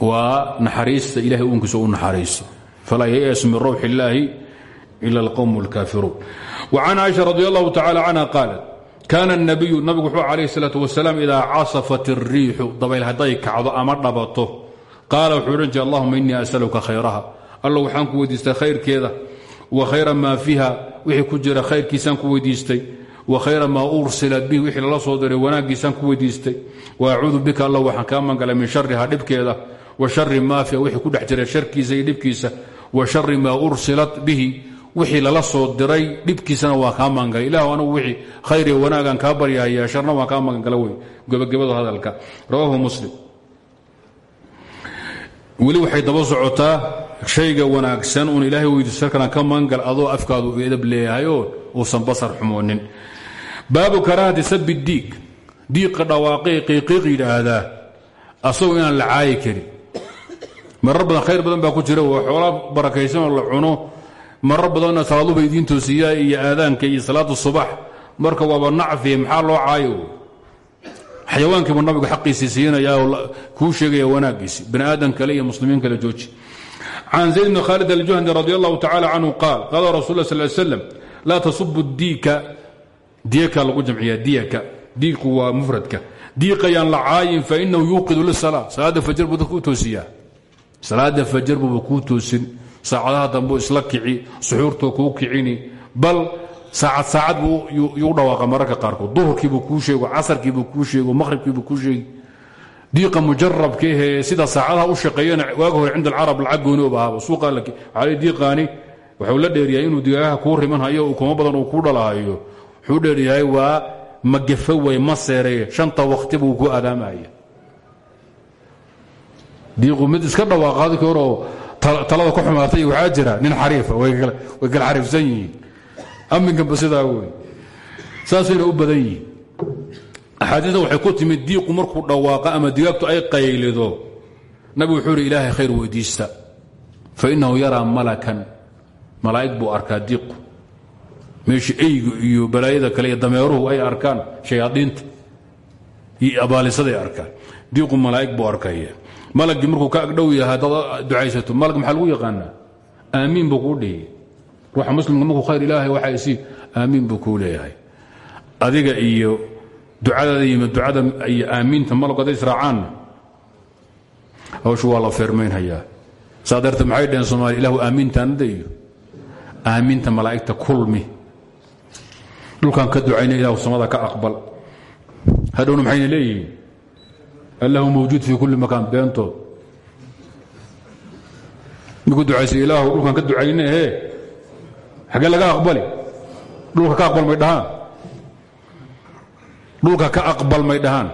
waa naxariista ilahay uunkiisa u naxariisto. Falaa yayasu min rawxi ila alqowm اlkaafiruun وcan caiشha radi allahu tacala canha qaalat kaana الnabiyu nabigu wuxuu calayh الsalaaة wasalaam idaa casafat الriixu dabayl hadday kacdo ama dhabato qaala wuxuu odhan jire allahuma inii asaluka khayraha alla waxaan ku weydiistay khayrkeeda wa khayra maa fiiha wixii ku jira khayrkiisaan ku weydiistay wa khayra maa ursilat bihi wixii lala soo diray wanaaggiisaan ku weydiistay wa acuudu bika alla waxaan kaa mangalay min shariha dhibkeeda wa shari maa fiiha wixii ku dhex jira sharkiisa iyo dhibkiisa wa shari maa ursilat bihi wixii lala soo diray dhibkiisana waa kaa magangalay ilah anugu wixii khayr iyo wanaagaan kaa baryahaya sharna waan kaa magangala wey. Gebagabada hadalka. Rawaahu muslim. Weli waxay daba socotaa shayga wanaagsan uun ilaahay weydiiso sharkana ka magangal adoo afkaadu edab leeyahayoo uusan basar xumoonin. Baabu karaahati sabi diig. Diiqa dhawaaqee qiiqiiq yidhaahdaa asagoo inaan la caayi karin. Marar badan khayr badan baa ku jira waa xoolaa barakaysanoo la cuno marar badanna salaaduba idiin toosiyaa iyo aadaanka iyo salaada subax. Marka waaba nacfiye maxaa loo caayo? Xayawaankiibu nabigu xaqiisii siinayaa oo kuu sheegaya aadam kale iyo muslimiin kale jooji. Can zayd bni khaalid aljuhni radi allahu tacala canhu qaal qaala rasul la sal slam laa tasubu diika. Diyaka lagu jamciyaa diyaka diiqu waa mufradka. Diiqayaan la caayin fainahu yuuqidu lisala salaada fajr buu dadku u salaada fajr buuba kuu toosin saacadaha dambu isla kici suxuurtuu kuu kicini bal saacad saacad buu dhawaaqa mararka qaarkood. Duhurkiibuu kuu sheego casarkiibuu kuu sheego maqhribkiibuu kuu sheegi. Diiqa mujarabka ahee sida saacadaha u shaqeeyana waaga hore cinda alcarab lacag gooni u ahaaba suuqa diiqaani wuxuu la dheeryahay inuu digaagaha kuu rimanhayo ukumo badan uu kuu dhalahayo wuxuu dheeryahay waa magafa way ma seereye shanta wakti buu ku adaamaya diiqu mid iska dhawaaqaadi koroo talada ku xumaatay waxaa jira nin xariifa way kala xariifsan yihiin. Aminkanba sidaa wey saasayna u badan yihiin. Waxay ku timid diiqu markuu dhawaaqa ama digaagtu ay qaylido nabigu wuxuu ilaahay khayr weydiista. Fa innahu yaraa malakan. Malaa'ig buu arkaa diiqu. Meeshii eygu iyo balaayada kale dameeruhu ay arkaan shayaadiinta iyo abaalisaday arkaan. Diiqu malaa'ig buu arkaya malagii markuu ka agdhow yahay haddaad ducaysato malag maxaa lagu yaqaanaa? Aamiin buu kuu dhihi. Ruuxa muslimka markuu khayr ilaahay waxa isi aamiin adiga iyo ducadaada iyo ducada iyo aamiinta malagu hadday israacaanna hawshu waa la feermaynhayaa saa darteed maxay dhaheen soomaaliya ilahu aamiintaanada iyo aamiinta malaa'igta kulmi. Dhulkaan ka ducayna ilahu samada ka aqbal. Hadhowna maxayna leeyihiin allahu mawjuud fii kulli makaan beentood miku ducaysa ilaahu dhulkaan ka ducayne ee xaggee laga aqbali? Dhulka ka aqbal may dhahaan. Dhulka ka aqbal may dhahaan.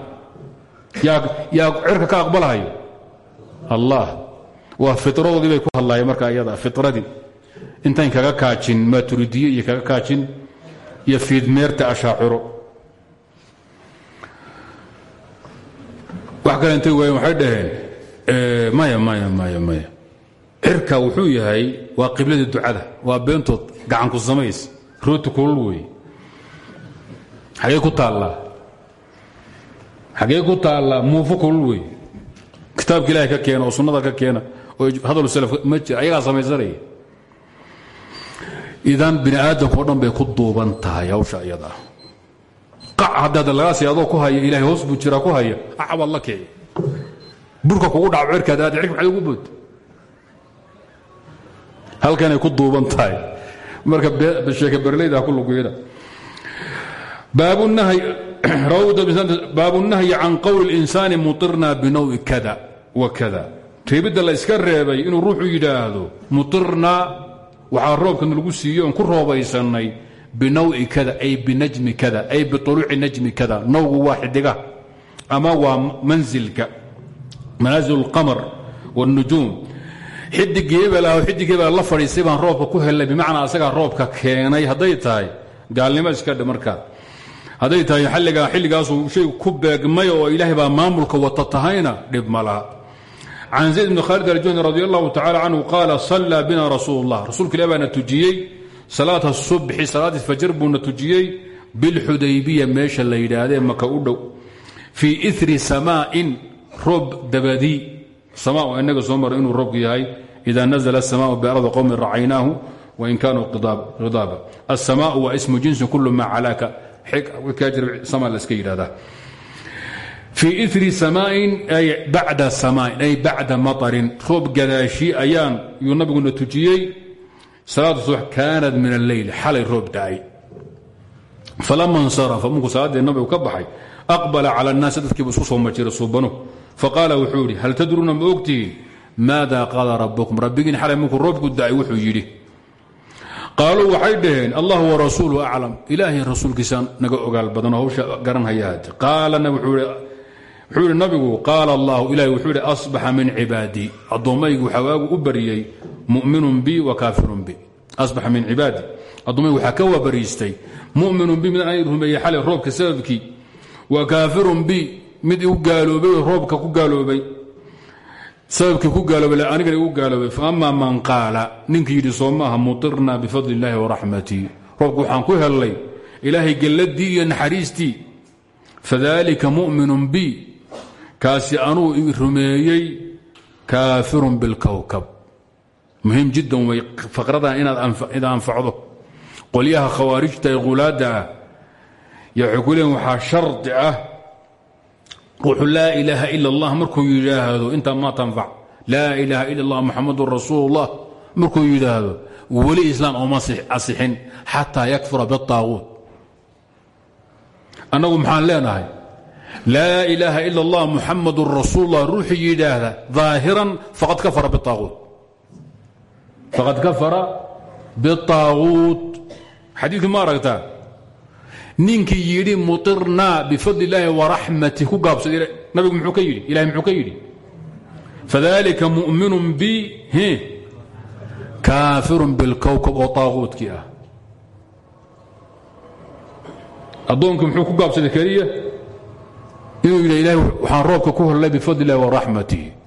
Yaa cirka ka aqbalahayo? Allah. Waa fitradoodii bay ku hadlaayeen marka iyada fitradii. Intayn kaga kaajin maaturidiye iyo kaga kaajin iyo fiidmeerta ashaaciro wax kale intay waayeen waxay dhaheen maya maya maya maya. Cirka wuxuu yahay waa qibladii ducada waa beentood gacanku samays rooti kulul weeye xagee ku taallaa xagee ku kulul weeye kitaabka ilaahay ka keena oo sunnada ka keena oo hadal salaf ma jira ayagaa samaysanaya. Idan bini aadamkao dhan bay ku duuban tahay hawsha iyada qac haddaad lagaasi adoo ku haya ilaahay hoos buu jiraa ku haya acabaad la kici burka kugu dhaco cirkaad aad cirka maxaad ugu bood halkanay ku duuban tahay marka sheeke berleyda ku lugeeda baabunahy baabunahyi can qowli اlinsaani muطirna binawi kada wa kada reebidda la iska reebay inuu ruuxu yidhaahdo muطirna waxaa roobkan lagu siiye oon ku roobaysannay binawi kada ay binajmi kada ay biطuluuci najmi kada nawgu waa xidiga ama waa mansilka manaasil اlqamar wاlnujuum xidigii hebel ah xidig hebel la fadhiistay baan roobka ku helnay bimacnaa asagaa roobka keenay hadday tahay gaalnimo iska dhe markaa hadday tahay xilligaa xilligaasuu shay ku beegmay oo ilaahay baa maamulka wata tahayna dhib ma laha can zayd bni khaalid aljuni radi allahu tacala canhu qaala sallaa bina rasuul اllah rasuulka ilah baana tujiyey salaata subxi salaadii fajar buuna tujiyey. Bilxudaybiya meesha la yidhaahdee maka u dhow. Fii iri samaa'in roob dabadii samaa inaga soo mara inuu roobku yahay. Ida nazla asamaau biardi qowmin racaynaahu wain kaanuu ridaaba. Asamaau waa ismu jinsin kulu maa calaaka. Fii iri samaain ay bacda maain ay bacda maarin roob gadaashii ayaan yuu nabiguna salaad subax kaanad min alleyl xalay roob da'ay. Falama insarafa markuu salaaddii nabigu ka aqbala cala annaasi dadkiibu isku soo majiray suubanu faqaala wuxuu hal tadruuna ma ogtihiin? Maadaa qaala rabbukum? Rabbigiin xalay markuu roobku da'ay wuxuu yidhi qaaluu waxay allah wa rasuulu aclam ilaahay rasuulkiisaa naga ogaal badanoo hawsha garanhayaad qaalana wuxuu nabigu qaala allahu ilahay wuxuu yidhi min cibaadii addoommaygu xawaagu u bariyay muminun bi wa kaafirun bi. Asbaxa min cibaadii addoommaygu waxaa ka wabariistay muminun bi mid aan rumeeyey xalay roobka sababkii. Wa kaafirun bi mid igu gaaloobay oo roobka ku gaaloobay. Sababkii ku gaaloobay anigana igu gaaloobay. Faama man qaala ninkii yidhi soo maaha mutirna bifadli illaahi waraxmatii roobku waxaan ku hellay ilaahay gelladii iyo naxariistii. Fadalika mu'minun bi kaasi anuu rumeeyey kaafirun bilkowkab muhiim jiddan way faqradan inaad anfacdo qolyaha khawaarijta ee hulaadda ah yo waxay ku leeyiin waxaa shardi ah ruuxu laa ilaaha ila اllah markuu yidhaahdo intaa ma tanfac laa ilaaha ila اllah muxamadun rasuul اllah markuu yidhaahdo weli islaam ooma asixin xataa yakfura biالطaaguut annagu maxaan leenahay laa ilaaha ila اllah muxamadun rasuul اllah ruuxii yidhaahda ظaahiran faqad kafara biالطaaguut faqad kafara biaaguut xadiidkii ma aragtaa ninkii yidhi muirnaa bifadl illaahi waraxmati ku gaabsada nabigu muxuu ka yidhi ilahay muxuu ka yidhi fadalika mu'minun bi kaafirun bilkowkab oo taaquutkii ah addoonku muxuu ku gaabsaday keliya inuu yidha ilahay waxaan roobka ku hollay bifadli illahi waraxmatihi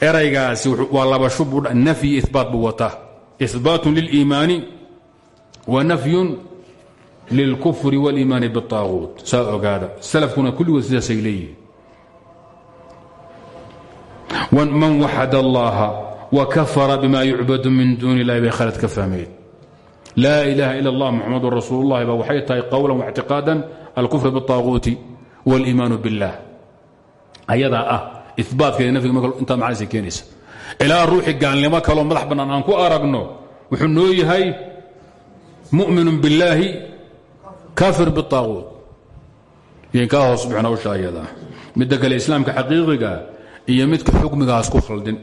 eraygaasi waa laba shub nafyi ibaat buu wataa ibaat liliimaani wa nafyun lilkufri wاliimaani bالطaaguut saa ogaada salafkuna kulligood sidaasay leeyihin man waxad allaha wakafara bima yucbadu min duuni اllahi bay khalad ka fahmeen laa ilaha ila اllah muxamadu rasuul اllahi ba waxay tahay qowla واctiqaadan alkufr bالطaaguuti wاliimaanu biاllah ayadaa ah ibaatkeeda nafyiga marka intaa macnaysa keenaysa. Ilaa ruuxii gaalnimo kaloo madax bannaan aan ku aragno wuxuu noo yahay mu'minu biاllaahi kaafir biaaguut yan kaa hoos bixin hawsha kale islaamka xaqiiqiga iyo midka xukmigaas ku khaldin.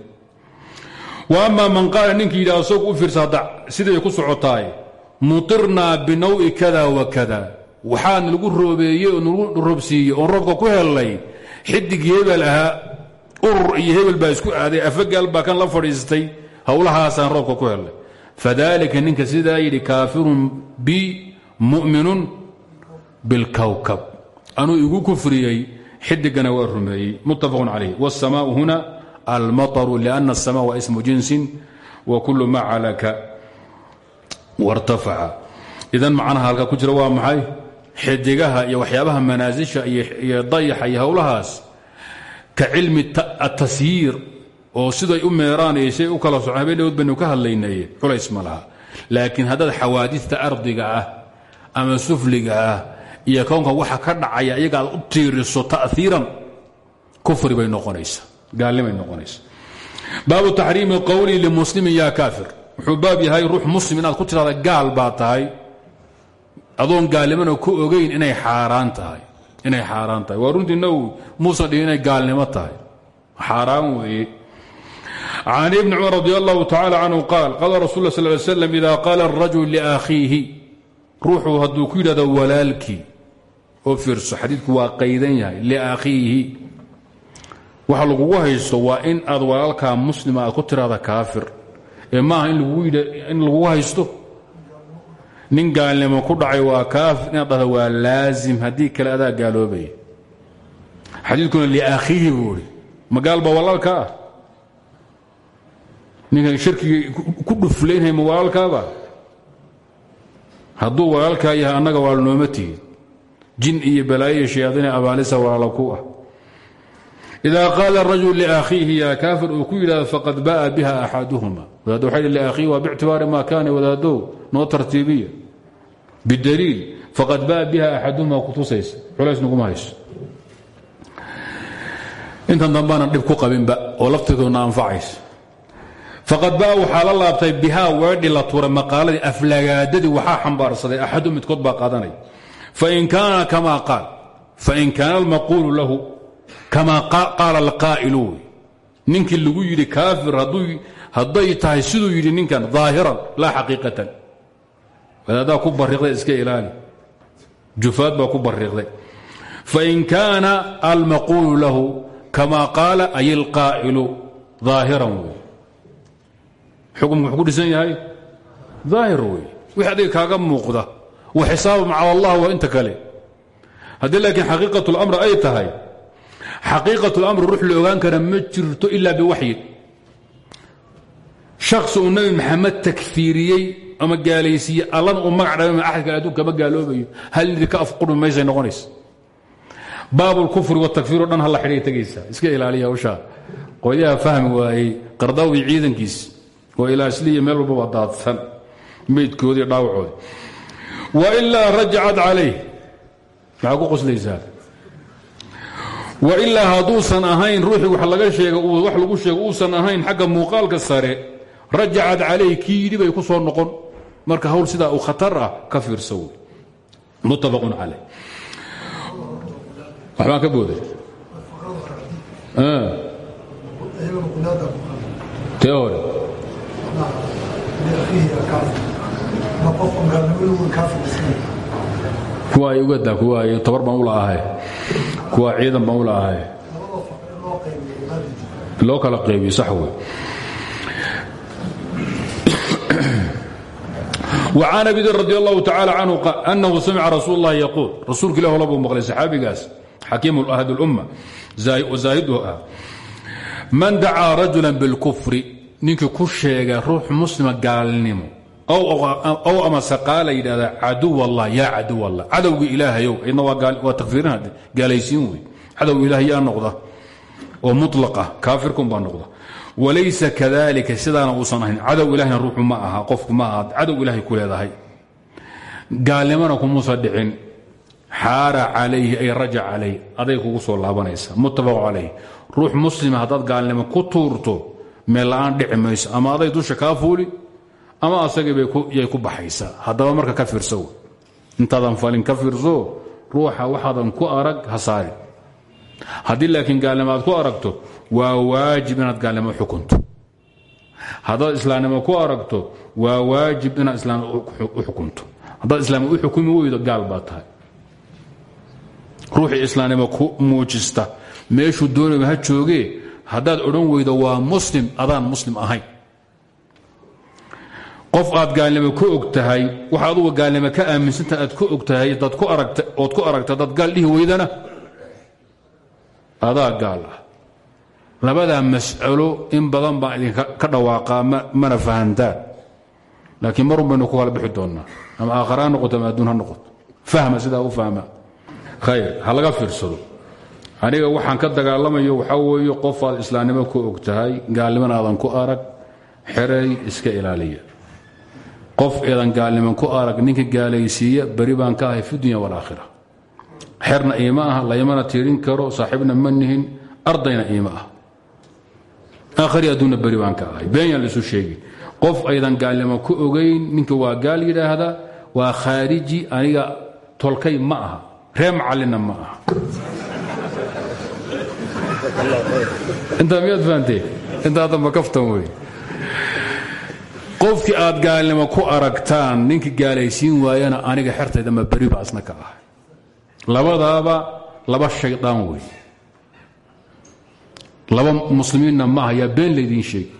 Wa ama man qaala ninkii yidhi asagu u fiirsa hadda ku socotaay mutirnaa binawi kada wa kada. Waxaan lagu roobeeyey oo nagu roobsiiyey oon roobka ku hellay xidig ahaa ur iyo hebel baa isku aaday afagaal baa kan la fadhiistay howlahaasaan roobka ku helay fadalika ninka sidaa yidhi kaafirun bi mu'minun bilkowkab anuu igu kufriyey xidigana waa rumeeyey. Muttafaqun calayh. Waasamaau huna almaطru liana aلsama waa ismu jinsin wa kulu ma calaka wartafaca. Idan macnaha halka ku jira waa maxay? Xidigaha iyo waxyaabaha manaasisha iyo dayaxa iyo howlahaas ka cilmi atasyiir oo siday u meeraan iyo siay u kala soco habeen baynu ka hadlaynaye culays ma laha. Laakiin haddaad xawaadista ardiga ah ama sufliga ah iyo kownka waxa ka dhacaya iyaga aad u tiiriso ta'iiran kufri bay noqonaysa gaalnimay noqonaysa. Baabu taxriimi qowli limuslimin ya kaafir. Wuxuu baab yahay ruux muslim inaad ku tirahda gaal baa tahay. Adoon gaalnimana ku ogayn inay xaaraan tahay inay xaaraan tahay. Waa runtii nawowi muusan dhihin inay gaalnimo tahay. Xaaraan weeye. Can ibni cumar radi allahu tacala canhu qaal qaala rasul la sal ly slam ida qaala arajul liakhiihi ruuxuu hadduu ku yidhahdo walaalkii oo fiirso xadiidku waa qaydan yahay liakhiihi waxa lagugu haysto waa in aad walaalkaa muslima aad ku tiraahda kaafir. Ee maaha in lagugu haysto nin gaalnimo ku dhacay waa kaafir inaad dhahda waa laazim haddii kale adaa gaaloobaya xadiidkuna liakhiihi buu ihi magaal baa walaalka ah? Ninkan shirkigii ku dhuflaynhay ma hadduu walaalkaa yahay annaga waal nooma jin iyo balaayo iyo abaalisa walaala ku ah. Ida qaala rajul liakhiihi ya kaafir uu ku yidhahdo faqad ba'a biha axaduhuma wadaad waxa hi liakhiihi waa bictibaari maa kaana wadaadow noo tartiibiya bidaliil. Faqad ba'a biha axaduhuma kutusaysa culays naguma hayso. Intan dambaanan dhib ku qabinba oo laftigoodna anfacaysa. Faqad ba'a waxaa la laabtay bihaa weedhi la tuuray maqaaladii aflagaadadii waxaa xambaarsaday axadu midkood baa qaadanaya fain kaana kama qaal. Fain kaana almaquulu lahu kama qaala alqaa'ilu. Wey ninkii lagu yidhi kaafir hadday tahay siduu yidhi ninkan ظaahiran laa xaqiiqatan adaadaa ku bariiqday iska ilaali. Jufaad baa ku bariiqday. Fain kaana almaquulu lahu kama qaala ay ilqaa'ilu aahiran wey xukumka muxuu ku dhisan yahay? Daahir wey wixii adiga kaaga muuqda wa xisaabum cala allah waa inta kale. Haddii laakiin xaqiiqat اlamr ay tahay xaqiiqat اlamr ruux la ogaan kara ma jirto ilaa biwaxyi shaksi uu nebi maxamed takfiiriyey ama gaalaysiiyey allana uu magac dhabay axad kale adduun kama gaaloobayo. Hal nidi ka afqurmi maysay noqonaysa. Baab اlkufri wاtakfiir o dhan halla xidhay tegaysa. Iska ilaaliya hawshaa qolyaha fahmi waayey qardaawi ciidankiis oo ilaasliya meel walbaba daadsan. Meydkoodii dhaawacoodi wailaa rajacat calayh. Maxaa ku qoslaysaa wailaa hadduusan ahayn ruuxii wax laga sheega wax lagu sheego uusan ahayn xagga muuqaalka sare rajacat calayh kii ku soo noqon marka hawl sidaa uu khatar ah ka fiirsa wey muttafaqun waxbaan ka booday. Tee hore. Kuwa ay ugadaa kuwa ay tabar baan ula ahay. Kuwa ciidan baan ula ahay. Loo kala qaybiyo وعن أبي ذر رضي الله تعالى عنه قال أنه سمع رسول الله يقول رسولك إله لبو مقلي صحابي قاس حكيم أهد الأمة وزاهدها من دعا رجلا بالكفر ninkii ku sheega ruux muslima gaalnimo ow amase qaala yidhahda caduw allah yaa caduw allah cadowga ilaahayow idna waa takfiirin gaalaysiin wey cadowga ilaah yaa noqda oo mulaqa kaafirkun baa noqda walaysa kadalika sidaana uusan ahayn. Cadow ilahna ruuxu ma aha qofku ma aha. Cadow ilaahay ku leedahay. Gaalnimona kumuusa dhicin. Xaara calayhi ay rajac calayh aday kugu soo laabanaysa. Muttafaqu calayh ruux muslima haddaad gaalnimo ku tuurto meel la'aan dhici mayso. Ama aday dusha kaa fuuli ama asagiyay ku baxaysaa haddaba marka ka fiirso intaadan falin ka fiirso ruuxa waxaadan ku arag ha saarin waa waajib inaad gaalnimo xukunto. Haddaad islaamnimo ku aragto waa waajib inaad islaam u xukunto. Haddaad islaamnimo u xukumi weydo gaal baa tahay. Ruuxii islaamnimo ku muujista meeshuu doonayba ha joogee haddaad odhan weydo waa muslim adaan muslim ahayn. Qof aad gaalnimo ka og tahay waxa aduga gaalnimo ka aaminsanta aad ka og tahay ood ku aragta dad gaal dhihi weydana adaa gaal ah labadaa mas'alo in badan baan idinka dhawaaqaa mana fahantaan laakiin marun baynu ku kala bixi doonnaa. Ama aakhara ha noqoto. Ama fahma sidaa u fahma. Khayr ha laga aniga waxaan ka dagaalamayo waxaa weeye qofaad islaamnimo ku og tahay aadan ku arag xeray iska ilaaliya. Qof eedan gaalniman ku arag ninka gaalaysiiya beri baan ka ahay fi dunya walaakhira xerna iima ah laymana tiirin karo saaxiibna ma ardayna iima ah aakhari adduunna beri baan ka ahay. Beenyaan laisu sheegin qof aydan gaalnimo ku ogayn ninka waa gaal yidhaahda waa khaariji aniga tolkay ma aha. Ree macallinna ma aha. Intaa miyaad fahanteen intaa damba kaftan wey qofkii aad gaalnimo ku aragtaan ninkii gaalaysiin waayana aniga xertayda ma beri ba asna ka ah labadaaba laba shaydaan wey laba muslimiinna ma aha yaa been laydiin sheegi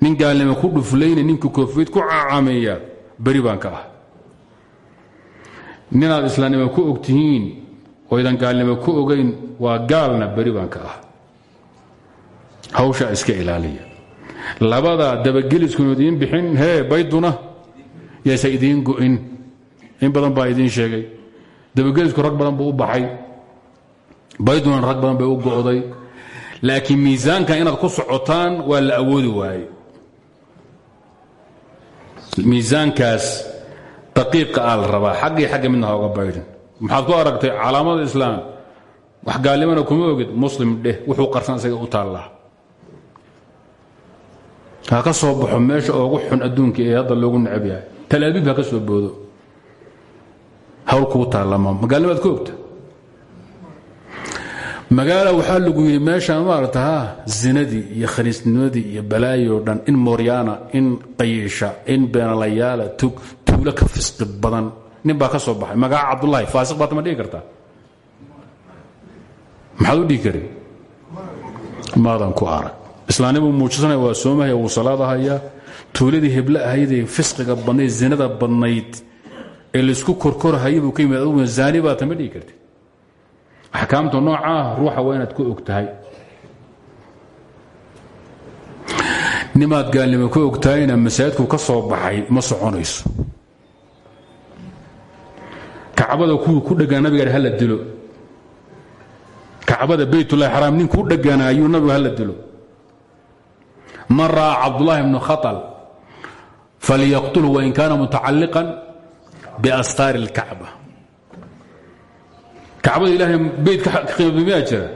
nin gaalnimo ku dhuflayna ninkii koofiyad ku cacameeya beri baan ka ah. Ninaad islaamnimo ku og tihiin oydan gaalnimo ku ogayn waa gaalna beri baan ka ah. Hawshaa iska ilaaliya. Labadaa dabageliskunu idiin bixin hee bayduna yaysa idiin go'in. In badan baa idiin sheegay. Dabagelisku rag badan buu u baxay. Bayduna rag badan bay u go'day laakiin miisaankan inaad ku socotaan waa la awoodi waaye. Miisaankaas daqiiqa aa la rabaa xaggii xagga midna ha maxaad ku aragtay calaamada islaam? Wax gaalnimana kuma ogid muslim dheh wuxuu qarsan isaga u taallaa. Ha ka soo baxo meesha oogu xun adduunka ee hadda loogu necab yahay. Talaabiib ka soo boodo. Hawl kuu taallama magaalnimaad ku ogta magaala waxaa lagu yidhi meeshaan maarata zinadii iyo khaniisnimadii iyo balaayoo dhan in mooryaana in qayiisha in beenalayaala tug tuulo ka fisqi badan. Nin baa ka soo baxay. Magaca cabdulaahi faasiq baad ma dhigi kartaa? Maxaad u dhihi kari maadan ku arag. Islaamnimuu muujisanaya waa soomahaya wuu salaadahayaa tuuladii hebla ahaydee fisqiga badnayd zinada badnayd ee laysku korkorhaya buu ka aduguna zaani baata ma karti axkaamta noocaah ruuxa waa inaad ku og tahay. Nimaad gaalnimo ku og tahayna masaajidku ka soo baxay ma soconayso. Kacbada kuwii ku dheganaa nabiga hala dilo. Kacbada baytullahi xaraam nin ku dheganaa ayuu nabigu hala dilo. Man ra'aa cabdullahi bnu khatal falyaqtulhu wain kaana mutacalliqan biastaari اlkacba kacbada ilaahay beyt ka qiima miyaa jira?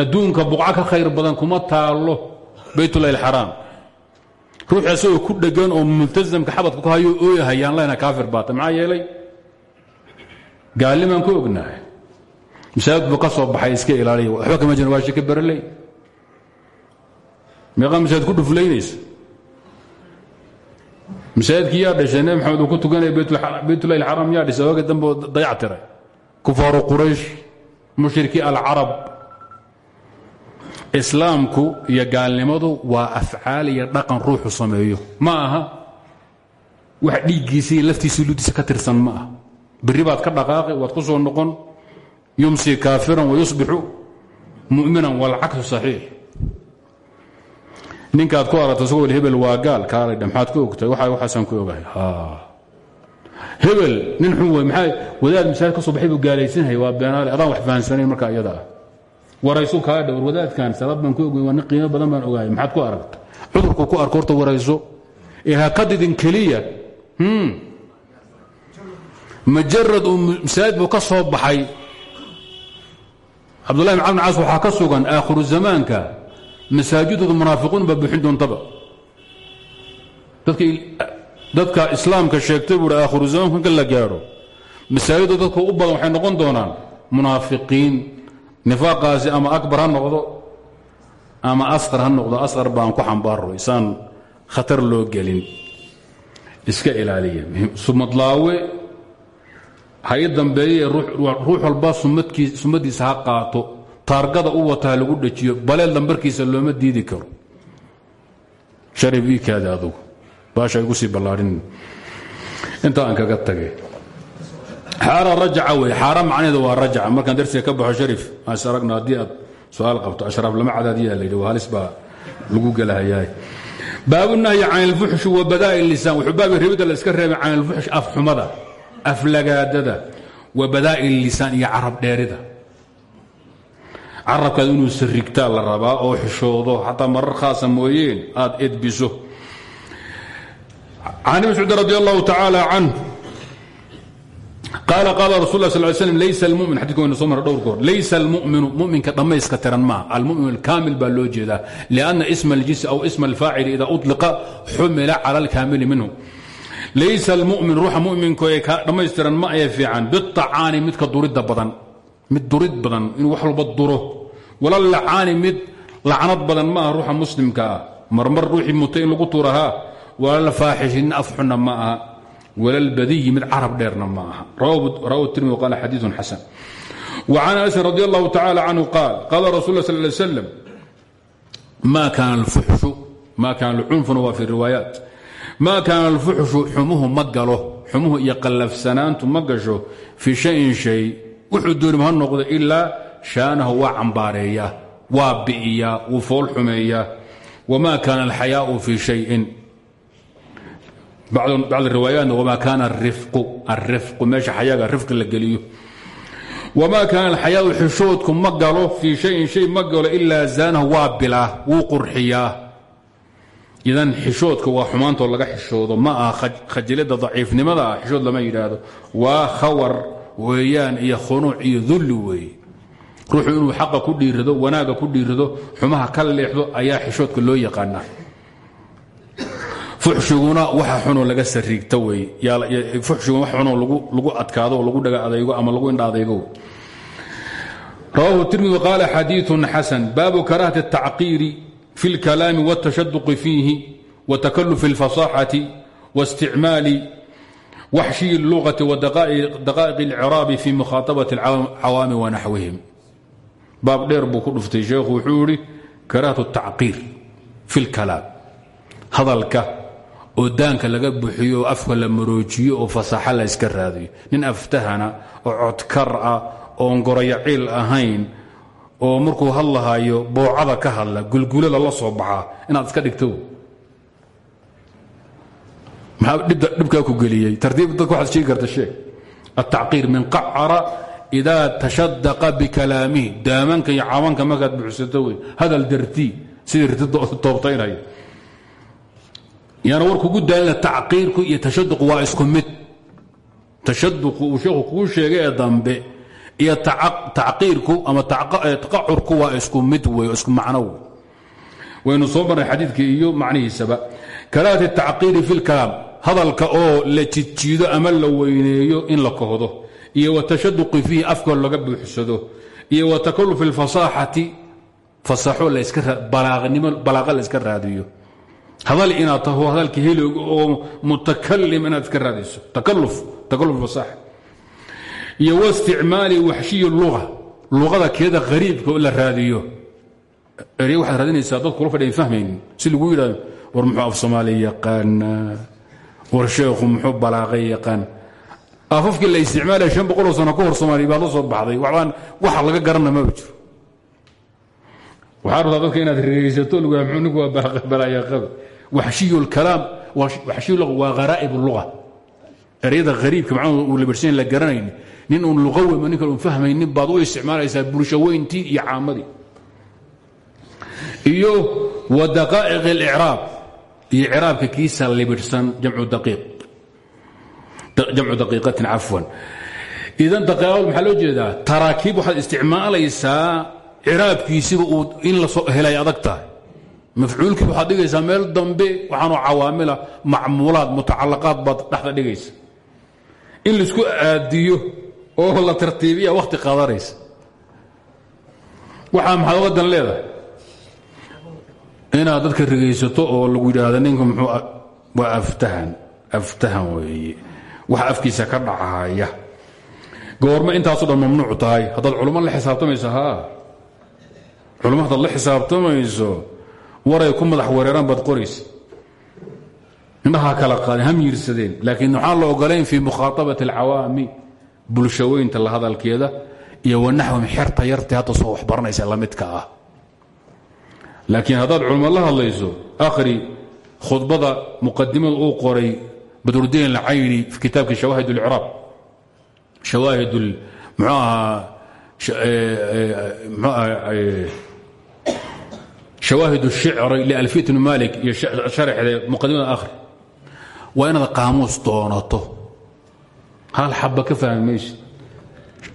Adduunka buqca ka khayr badan kuma taallo baytullahi alxaraam ruux asagoo ku dhegan oo multasamka xabadka ku hayo ooyahayaan lena kaafir baata maxaa yeelay? Gaalnimaan ku ognahay. Masaajid buu ka iska ilaaliya. Waxba kama jiran waa shika bereley meeqaa ku dhuflaynaysa. Masaajidkii yaa dhashay maxamed ku tukanaya baytullahi alxaraam yaa dhisay waaga dambe oo dayac tiray kufaaru quraysh mushrikii alcarab islaamku iyo gaalnimadu waa afcaal iyo dhaqan ruuxu sameeyo. Ma aha? Wax dhiiggiisa iyo laftiisa ludiisa ka tirsan ma aha. Berri baad ka dhaqaaqi waad ku soo noqon. Yumsi kaafiran wayusbixu mu'minan walcaksu saxiix. Ninkaad ku aragto isagoo hebel waa gaal kaaladha maxaad ku ogtahay waxa waxaasaan ku ogahay hebel nin xun wey maxaa wadaad masaajid ka soo buu gaalaysanhay waa beenaale adaan wax fahansanayn markaa iyada ah. Warayso kaa wadaadkan salaad baan ku ogay waa nin badan baan ogahay maxaad ku aragta cudurku ku arko horta warayso. Ee ha ka didin keliya. Majarad uu masaajid buu ka baxay. Cabdullahi bin camr caas ka sugan aakhiru zamaanka masaajidooda munaafiquun baa buuxin doontaba dadka islaamka sheegtay buui aakhiru zamaanku inka la gaadho masaajidoo dadka u badan waxay noqon doonaan munaafiqiin nifaaqaasi ama akbar ha noqdo ama asqar ha noqdo asqar baan ku xambaaro isaan khatar loo gelin. Iska ilaaliya sumadlaawe ha ii dambeeye ruux walba sumaddiisa ha qaato taargada u wata ha lagu dhejiyo baleel lambarkiisa looma diidi karo. Sharif ii kaadi adugu baasha igu sii ballaadhin inta aan kaga tage xaara rajaca wey. Xaara macnaheeda waa rajaca. Markaan darsiga ka baxo sharif aan is aragno aad su'aal qabto ashraaf lama cadaadiyaa la waa halis baa lagu gelahayaay baabunahyi can ilfuxshi wa badaa'i lisaan. Wuxuu baabi ribidda la iska reebay can ilfuxsh afxumada aflagaadada wa badaa'i lisaan iyo carab dheerida. Carabkaad inuu sarigtaa la rabaa oo xishoodo xataa marar khaasa mooyeen aad edbiso can ibn scuud radi allahu tacaala canh qaala qaala rasul la sal slm laysa almumin xadidka wayna soo mara dhowr goor laysa almuminu muminka dhammayska tiran maaha almumin alkaamil baa loo jeedaa lianna isma aljinsi aw isma alfaacili ida uطliqa xumila cala alkaamili minhu laysa almu'min ruuxa mu'minko ee dhammaystiran ma ee fiican biacaani midka duridda badan mid durid badan inuu wax walba duro wala lacaani mid lacnad badan ma aha ruuxa muslimka ah marmar ruuxii mutay in lagu tuurahaa wala lfaaxishi nin afxunna ma aha wala lbadiyi mid carab dheerna ma aha rawahu tirmidi qala xadiiun xasan وعن أنس رضي الله تعالى عنه قال قال رسول الله صلى الله عليه وسلم ما كان الفحش ما كان العنف وفي الروايات ما كان الفحش حمه مقله حمه يقلف سنانت مقشه في شيء شيء وحدون ما النقض إلا شانه وعنبارية وابئية وفول حمية وما كان الحياء bacd riwaayaatna wma kaana arifqu meesha xayaaga rifqi la geliyo wmaa kaana alxayaau xishoodku ma galo fii shayin shay ma galo ilaa zaanahu waa bilaa wuu qurxiyaa idan xishoodka waa xumaantoo laga xishoodo ma aha khajilada daciifnimada ah xishood lama yidhaahdo waa khawar weeyaan iyo khunuuc iyo dulli weeye ruuxu inuu xaqa ku dhiirado wanaaga ku dhiirado xumaha ka leexdo ayaa xishoodka loo yaqaanaa fuxshiguna waxa xunoo laga sariigta wey fuxshiguna wax xunoo lagu adkaado oo lagu dhaga adaygo ama lagu indha adaygo rawahu tirmidi qaala xadiiثun xasan baabu karahati الtacqiiri في الكلام والتشدق فيه وتكلف الفصاحة واستعمال وحشي اللغة ودقائق العراب في مخاطبة العوام ونحوهم باب دير بو كدفتي شيخ وحوري كراهة التعقير في الكلام هذا الك ودانك لغا بخيو افك لمروجيو او فصاحه لا اسك راديو نين افتهنا او عدكر او غوريعيل اهين oo markuu hadlahayo boocada ka hadla gulgulada la soo baxaa inaad iska dhigto maxaa dhibkaa ku geliyey tartiib dadka waxaad sheegi karta sheeg التacqiir min qacara إida tashadaqa bikalaamihi daamanka iyo cabanka markaad buxsato wey hadal dartii sidii riti toobtaynaya yaana war kugu daalina tacqiirku iyo tashaduqu waa isku mid. Tashaduqu uu sheekhu kuu sheegay ee dambe iyo tacqiirku ama taqacurku waa isku mid wey isku macno wey soo marnay xadiidkii iyo macnihiisaba. Karaahati tacqiiri fi lkalaam hadalka oo la jidjiido ama la weyneeyo in la kohdo iyo watashaduqi fiihi afkoo laga buuxsado iyo watakallufi lfasaaxati fasaxo balaaqa la iska raadiyo hadal inaad taho hadalka helog oo mutakalim inaad iska raadiso. Takaluf takaluf fasaaxa iyo wasticmaali waxshiyi lua luqada keeda hariibka la raadiyo. Erey waxaad raadinaysaa dad kula fadhiyan fahmaynin si lagu yidhahdo war muxuu af soomaaliya yaqaana war sheekhu muxuu balaaqay yaqaan? Afafkii la isticmaalaya shan boqoloo sano ka hor soomaaliya baad la soo baxday. Waxbaan waxa laga garana maba jiro. Waxaa rabtaa dadka inaad yahay ninku luqa waa gharaa'ib luga ereyada hariibka macnuhu uu labarsan la garanayni nin uun luqawema ninkan uun fahmaynin baad u isticmaalaysaa bulshaweyntii iyo caamadii iyo wa daqaa'iq اlicraab iyo ciraabka kiisa libidhsan jamcu daqiiq. Jamcu daqiiqatin cafwan. Idan daqiiqaad maxaa loo jeedaa? Taraakiib waxaad isticmaalaysaa ciraabkiisiba uu in la helay adag tahay mafcuulkii waxaad dhigaysaa meel dambe waxaanoo cawaamila macmuulaad mutacalaqaad baad dhexda dhigaysa. In la isku aadiyo oo la tartiibiya wakhti qaadanaysa. Waxaa maxaad oga dan leedahay? Inaad dadka rigaysato oo lagu yidhaahdo ninka muxuu waa aftahan aftahan weeye. Wax afkiisa ka dhacaya. Goorma intaasoo dhan mamnuuc tahay. Haddaad culummo la xisaabtamayso haa. Culummo haddaad la xisaabtamayso waray ku madax wereeraan baad qoraysa. Indhahaa kala qaadeen ham yiirsadeen laakiin waxaan la ogolayn fii mukhaaabati alcawaami bulshaweynta la hadalkeeda iyo wanaxwim xerta yartay hadda soo waxbaranaysa la midka ah. Laakiin haddaad culmo la akhri khudbada muqadimada uu qoray badrudiin alcayni fi kitaabkii shawaahid اlcraab shawaahid mxuu ahaa mxuu aha shawaahid shicri lalfiyat bn malik iyo sharxde muqadimada akhri waa inaad qaamuus doonato. Hal xaba ka fahmi mayso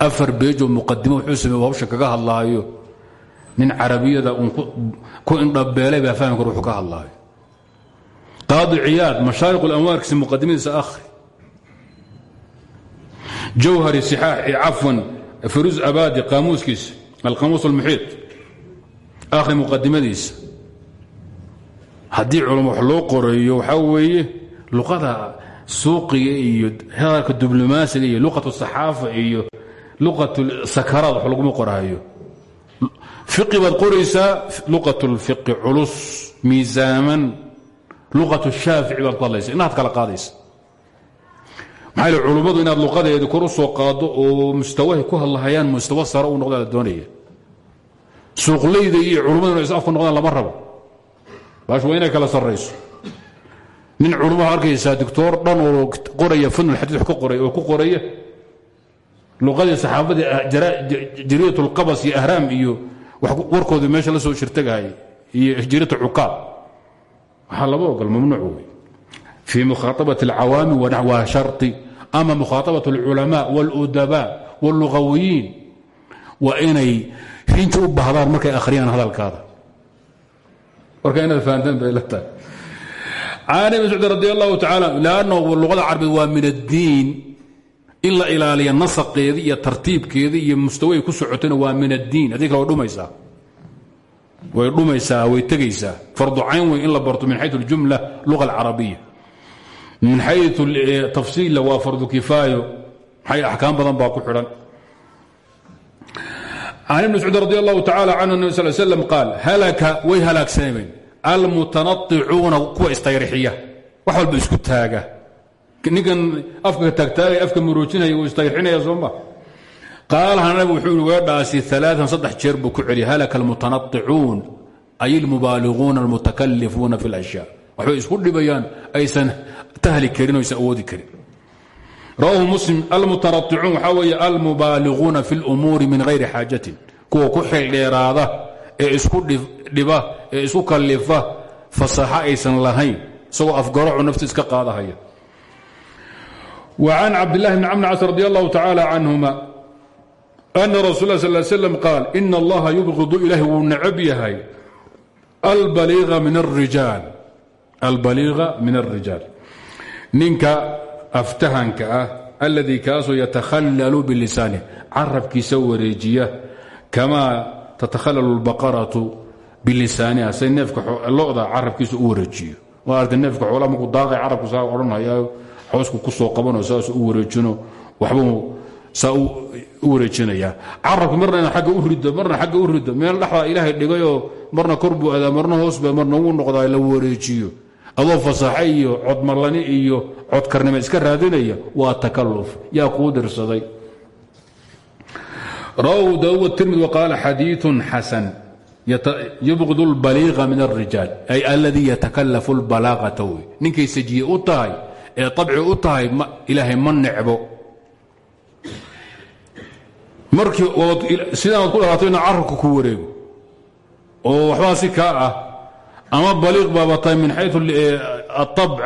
afar beejoo muqadimo wuxuu sameey hawsha kaga hadlaayo. Nin carabiyada uun ku indhabeelay baa fahmi kara wuxuu ka hadlaayo. Qaadi ciyaad mashaariq اlanwaarkiisa muqadimadiisa akhri jawhari sixaax cafwan faruus abadi qaamuuskiisa alqaamuus almuxiit akhri muqadimadiisa haddii culamo wax loo qoreeyo waxaa weeye luqada suuqiga iyo hadalka diblomaasiga iyo luqat saxaafa iyo luqat sakaraad wax laguma qoraayo. Fiqi baad qoraysaa luqat lfiqi culus miisaaman luqat shaafici baad ku inaad kala qaadaysa maxaa yl culummadu inaad luqadeeda kor u soo qaado oo mustawahay ku hadlahayaan mustawa sare u noqda la suuqleyda iyo culummaduna is afku noqdaan lama rabo. Baash waa kala sarrayso. Nin culummaha arkaysaa dictoor dhan oo qoraya fanulxadiid ka qoray oo ku qoraya luqadii saxaabadii ah, jaridatu lqabas iyo ahraam iyo warkoodii meesha la soo shirtagahay iyo hijiratu cukaal waxaa lama ogol mamnuuc wey fii mukhaaabati alcawaami waa sharti ama mukhaaabatu alculamaa wاludabaa wاlluqawiyiin waa inay rinji u bahdaan markay akhriyaan hadalkaada. Warka inaad fahantaan bay la tahay. Can ibn sacd radi allahu lannahu luqada carabeed waa min addiin. In la ilaaliya nasaqeedii iyo tartiibkeedii iyo mustaway ku socotayna waa min addiin. Haddii kale way dhumaysaa. Way dhumaysaa way tegaysaa. Fardu cayn wey in la barto min xayu اljumla luga alcarabiya. Min xayu tafsiilla waa fardu kifaayo. Maxay axkaam badan baa ku xidhan can ibn sacud radi allahu tacala canhu nabi sal slam qaal halaka way halaagsameen almutanaicuuna kuwa istayrixiya wax walba isku taaga ninkan afka taagtaagay afka muroojinaya uu istayrixinaya sooma qaalaha nabig wuxuu weedhaasi alaaan saddex jeer buu ku celiya halaka almutanaicuun ay almubaaliquuna almutakalifuuna fi اlashyaa waxbay isku dhibayaan aysan tahli karin o aysan awoodi karin rawahu muslim almutanaicuun waxaa weeye almubaaliquuna fi اlumuuri min hayri xaajatin. Kuwa ku xildheeraada ee isku dhiba ee isku kalifa fasaxo aysan lahayn isagoo afgaracu nafti iska qaadahaya. Wa can cabdillahi bni camr cas radi allahu tacaala canhuma ana rasul sal slam qaal ina allaha yubqidu ilahi wuu necab yahay. Albaliiqa min alrijaal ninka aftahanka ah alladii kaasoo yatakhallalu bilisaani carabkiisa wareejiya kamaa tatakhallalu lbaqaratu bilisaaniha say neefka loda carabkiisa u wareejiyo. Waa arta neefka xoolaa markuu daaqay carabku saa odhanhayaa xoosku ku soo qabano saas u wareejino waxbuu saa u wareejinayaa. Carabki marna ina agga u rido marna agga u rido meel dhexdaa ilaahay dhigayoo marna kor buu adaa marna hoosba marna wuu noqdaa la wareejiyo adoo fasaaxe iyo codmarlani iyo codkarnimo iska raadinaya waa takalluf yaa kuu dirsaday rawahu daawud tirmid waqaala xadiiثun xasan yubqid اlbaliiqa min الrijaal ay aladii yatakalafu اlbalaaqata wey ninkay sajiye u tahay ee abci u tahay ilaahay ma necbo markii sidaanaad ku dhalaatay ina carabka ku wareego oo waxbaa si kaa ah ama baliiq baaba tahay min xayu aabc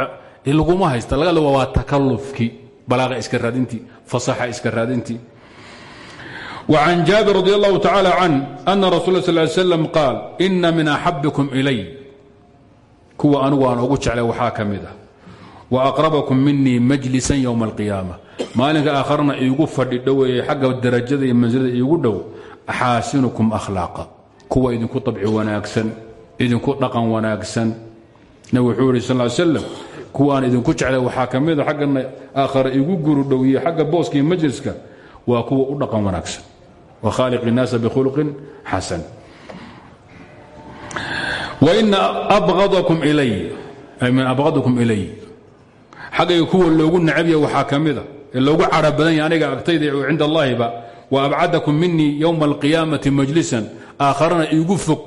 laguma haysta laga waa takalufkii balaaqa iska raadintii fasaxa iska raadintii وcan jaabir radi allahu tacala can ana rasul sal ly slam qaal ina min axabikum ilay kuwa anigu aan ugu jeclay waxaa ka mid ah وأqربكم miنii majliسa yوم القiyaamة maalinka aakharna iigu fadhi dhoweeye xagga darajada iyo mansilada iigu dhow axaasinukum akhlaaqa kuwa idinku طabci wanaagsan idinku dhaqan wanaagsan nabig wuxuu yihi sal slam kuwa aan idinku jeclay waxaa ka mida xaggana aakhare igu guru dhow iyo xagga booska iyo majliska waa kuwa u dhaqan wanaagsan وkhاaliq الnaasa bkhulqin xasan وإna أbغضكم إlay ay min abغضكم إlay xaggayga kuwa loogu nacabya waxaa ka mida ee loogu cara badan yahy aniga agtayda cinda allahiba wa abcadakum minii ywma alqiyaamati majlisan aakharana iigu fog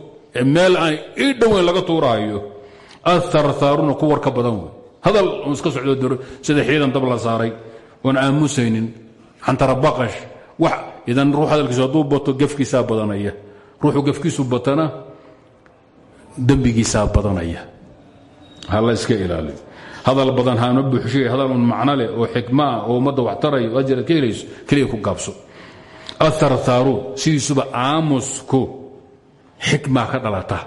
meel aan ii laga tuuraayo aharhaaruna ku war ka badan hadal iska socdo sida xiidan dab la saaray oon aamusaynin. Xantarabaqash wax idan ruux hadalkiisu hadduu bato gefkiisaa badanaya. Ruuxuu gefkiisu batana dembigiisaa badanaya. Ha iska ilaaliyo hadal badan haana buuxshay hadal un macno leh oo xikmo ah oo ummadda wax tarayo o ajiraad ka helayso keliya ku gaabso. Aharthaaru sidiisuba aamusku xikmaa ka dhalata.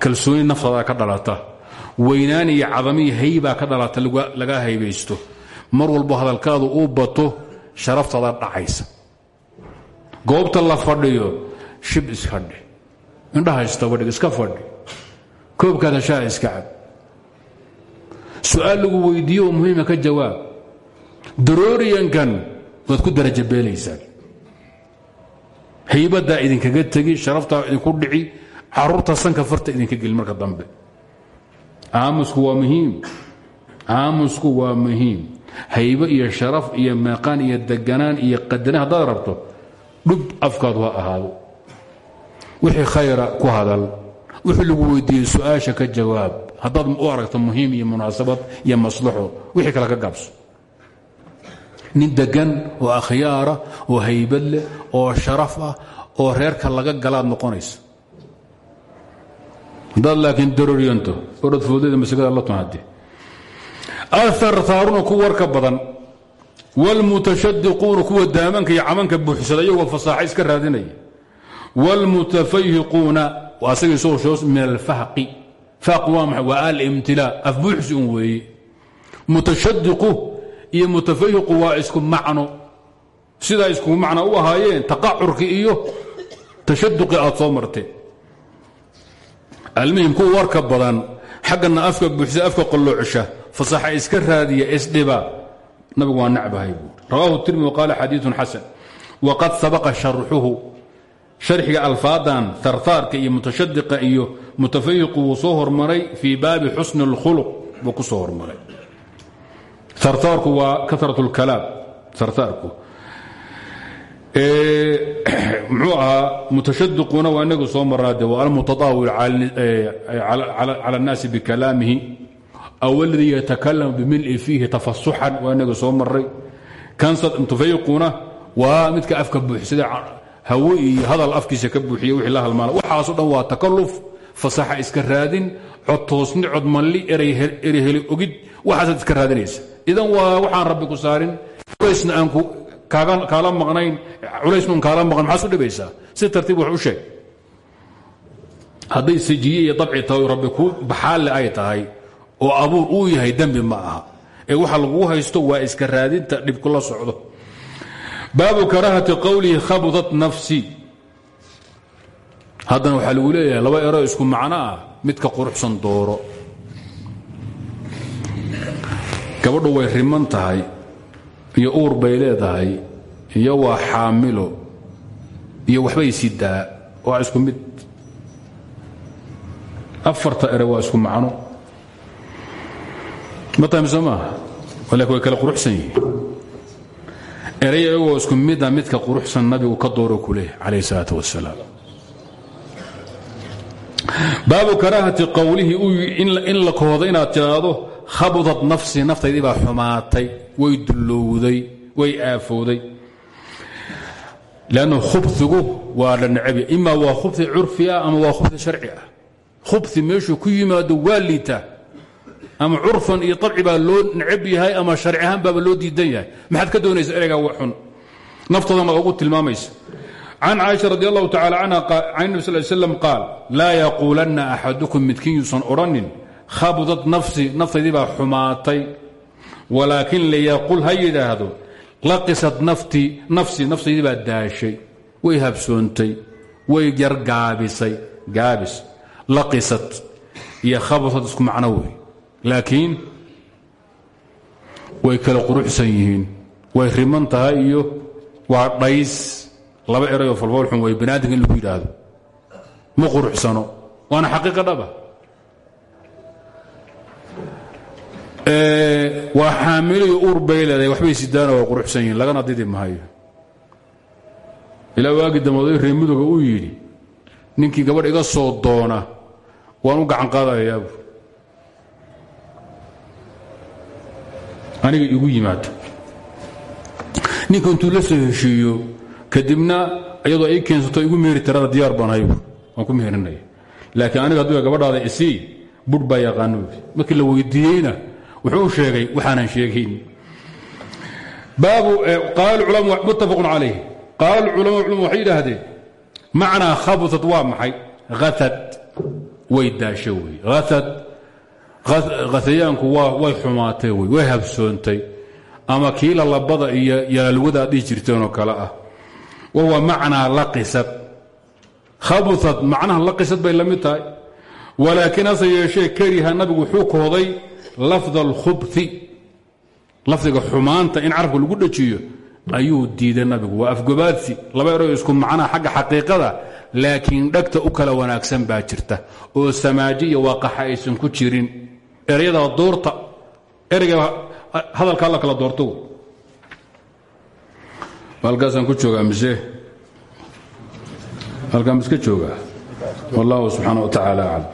Kalsooni naftadaa ka dhalata. Weynaan iyo cadamiyo haybaa ka dhalata lagaa haybaysto mar walbo hadalkaadu uu bato sharaftaada dhacaysa. Goobta la fadhiyo shib iska dhe indhaha istabadhig iska fadhi. Koobkaada shaa iska cab su'aal lagu weydiiyo oo muhiima ka jawaab. Darooriyankan waad ku daraja beelaysaan haybadaa idinkaga tegi sharaftaa idinku dhici carruurta sanka farta idinka gelin. Marka dambe aamusku waa muhiim. Aamusku waa muhiim. Haybo iyo sharaf iyo meeqaan iyo deganaan iyo qadane haddaad rabto dhub afkaadu ha ahaado. Wixii khayra ku hadal. Wixii lagu weydiiyey su'aasha ka jawaab. Haddaad u aragto muhiim iyo munaasabad iyo maslaxo wixii kale ka gaabso nin degan oo akhyaara oo haybad oo sharaf ah oo reerka laga galaad noqonaysa haddaad laakiin daroryanto orod foodada masigada la tunhade ahartaaruna ku warka badan wاlmutashadiquuna kuwa daamanka iyo camanka buuxsada iyagoo fasaaxa iska raadinaya. Wاlmutafayiquuna asagii soo shoos min alfahqi faq waa maxay? Waa alimtilaa afbuuxsi un weeye iyo mutafayiqu waa isku macno. Sidaa isku macno u ahaayeen taqacurki iyo tashaduqi aad soo marteen almuhim kuwa warka badan xaggana afka buuxsa afka qalloocsha fasaxa iska raadiya isdhiba nabigu waa nacbahay buui rawaahu tirmidi qaala xadiiun xasan. Waqad sabaqa sharxuhu sharxiga alfaadan tartaarka iyo mutashadiqa iyo mutafayiqu wuu soo hormaray fii baabi xusni اlkhuluq buu ku soo hormaray tartaarku waa karat اlkalaam tartaarku. Muxuu ahaa mutashadiquna waa inagu soo maraade waa almutadaawil cala اnnaasi bikalaamihi aw aladii yatakalamu bimil'i fiihi tafasuxan waa inagu soo maray kansa mutafayiquna waa midka afka buuxsada hawe hadal afkiisa ka buuxiya wixii la halmaana waxaaso dhan waa takaluf fasaxa iska raadin cod toosni cod ogid waxaasaad iska raadinaysa. Idan waa waxaan rabbi ku saarin culaysna aan kaala maqnayn culaysnuun kaala maqnayn maxaad u dhibaysaa? Si tartiib wax u sheeg. Hadday sajiye iyo dabci tahay rabbi ku baxaalle ay tahay oo abuur uu yahay dembi ma aha. Ee waxa lagu haysto waa iska raadinta dhibku la socdo. Baabu karaahati qowlihi khabudat nafsi. Haddana waxaa lagu leeyahay laba ero isku macno ah midka quruxsan dooro gabadhu way riman tahay iyo uur bay leedahay iyo waa xaamilo iyo waxbay sidaa waa isku mid. Afarta ere waa isku macno. Matamiso maaha laakin way kala quruxsan yihiin. Eray iyagoo isku mida midka quruxsan nabigu ka dooro ku leh calayh salaat wasalaam baabu karaahati qowlihi in la koodo inaad tidhaahdo khabudat nafsi naftaydii baa xumaatay way dullowday way aafowday. Lannu khubhigu waa la necabya ima waa khubhi curfi ah ama waa khubhi sharci ah? Khubhi meeshuu ku yimaado waa ama curfan iyo abci baa loo necab yahay ama sharci ahaan baaba loo diidan yahay? Maxaad ka doonaysa ereygaa wa xun? Naftoodana ugu tilmaamaysa. Can caaisha radi allahu tacala canha can nabi sal slam qaal laa yaquulanna axadukum midkiin yuusan odhanin khabdat nafsi naftaydii baa xumaatay. Walaakin liyaqul ha yidhaahdo laqisat naftii nafsi naftaydii baa daashay. Way habsoontay way yar gaabisay. Gaabis laqisat iyo khabsat isku macno wey. Laakiin way kala quruxsan yihiin. Way riman tahay iyo waa dhays. Laba erayoo falfoolxun way banaadinka in lagu yidhaahdo. Ma quruxsano waana xaqiiqa dhaba waa xaamiliyo uur bay leedahay waxbay sidaana waa quruxsan yihiin lagana didi mahayo ilaa waagi damooday reer mudoga uu yidhi ninkii gabadh iga soo doona waan u gacan qaadayaabu aniga igu yimaada ninka intuu la soo heshiiyo kadibna iyadoo ay keensato igu meeri tirada diyaar baan haybu waan ku meerinaya laakiin aniga hadduu gabadhaada isii budh baa markii la weydiiyeyna wuxuu sheegay waxaanan sheegayn. Culama muttafaqun calayh. Qaala culama culama waxay yidhaahdeen macnaa khabutad waa maxay? Hatad way daasho wey. Aad hatayaanku way xumaatay wey way habsoontay. Ama kiila labada iyo yalaalwada aad dhihi jirteenoo kale ah. Wahuwa macnaa laqisad khabuad macnaha laqisad bay la mid tahay. Walaakiin hase yeeshee kariha nabigu wuxuu kohday lafda alkhubti lafdiga xumaanta in carabka lagu dhajiyo ayuu diiday nabigu. Waa afgobaadsi laba ero isku macnaha xagga xaqiiqada laakiin dhagta u kala wanaagsan baa jirta. Oo samaaji iyo waaqaxa aysan ku jirin. Ereyada doorta ereyga hadalka alla kala doorto. Halkaasaan ku joogaa mise halkaan miska joogaa? Wallahu subxaana wa tacaala aclam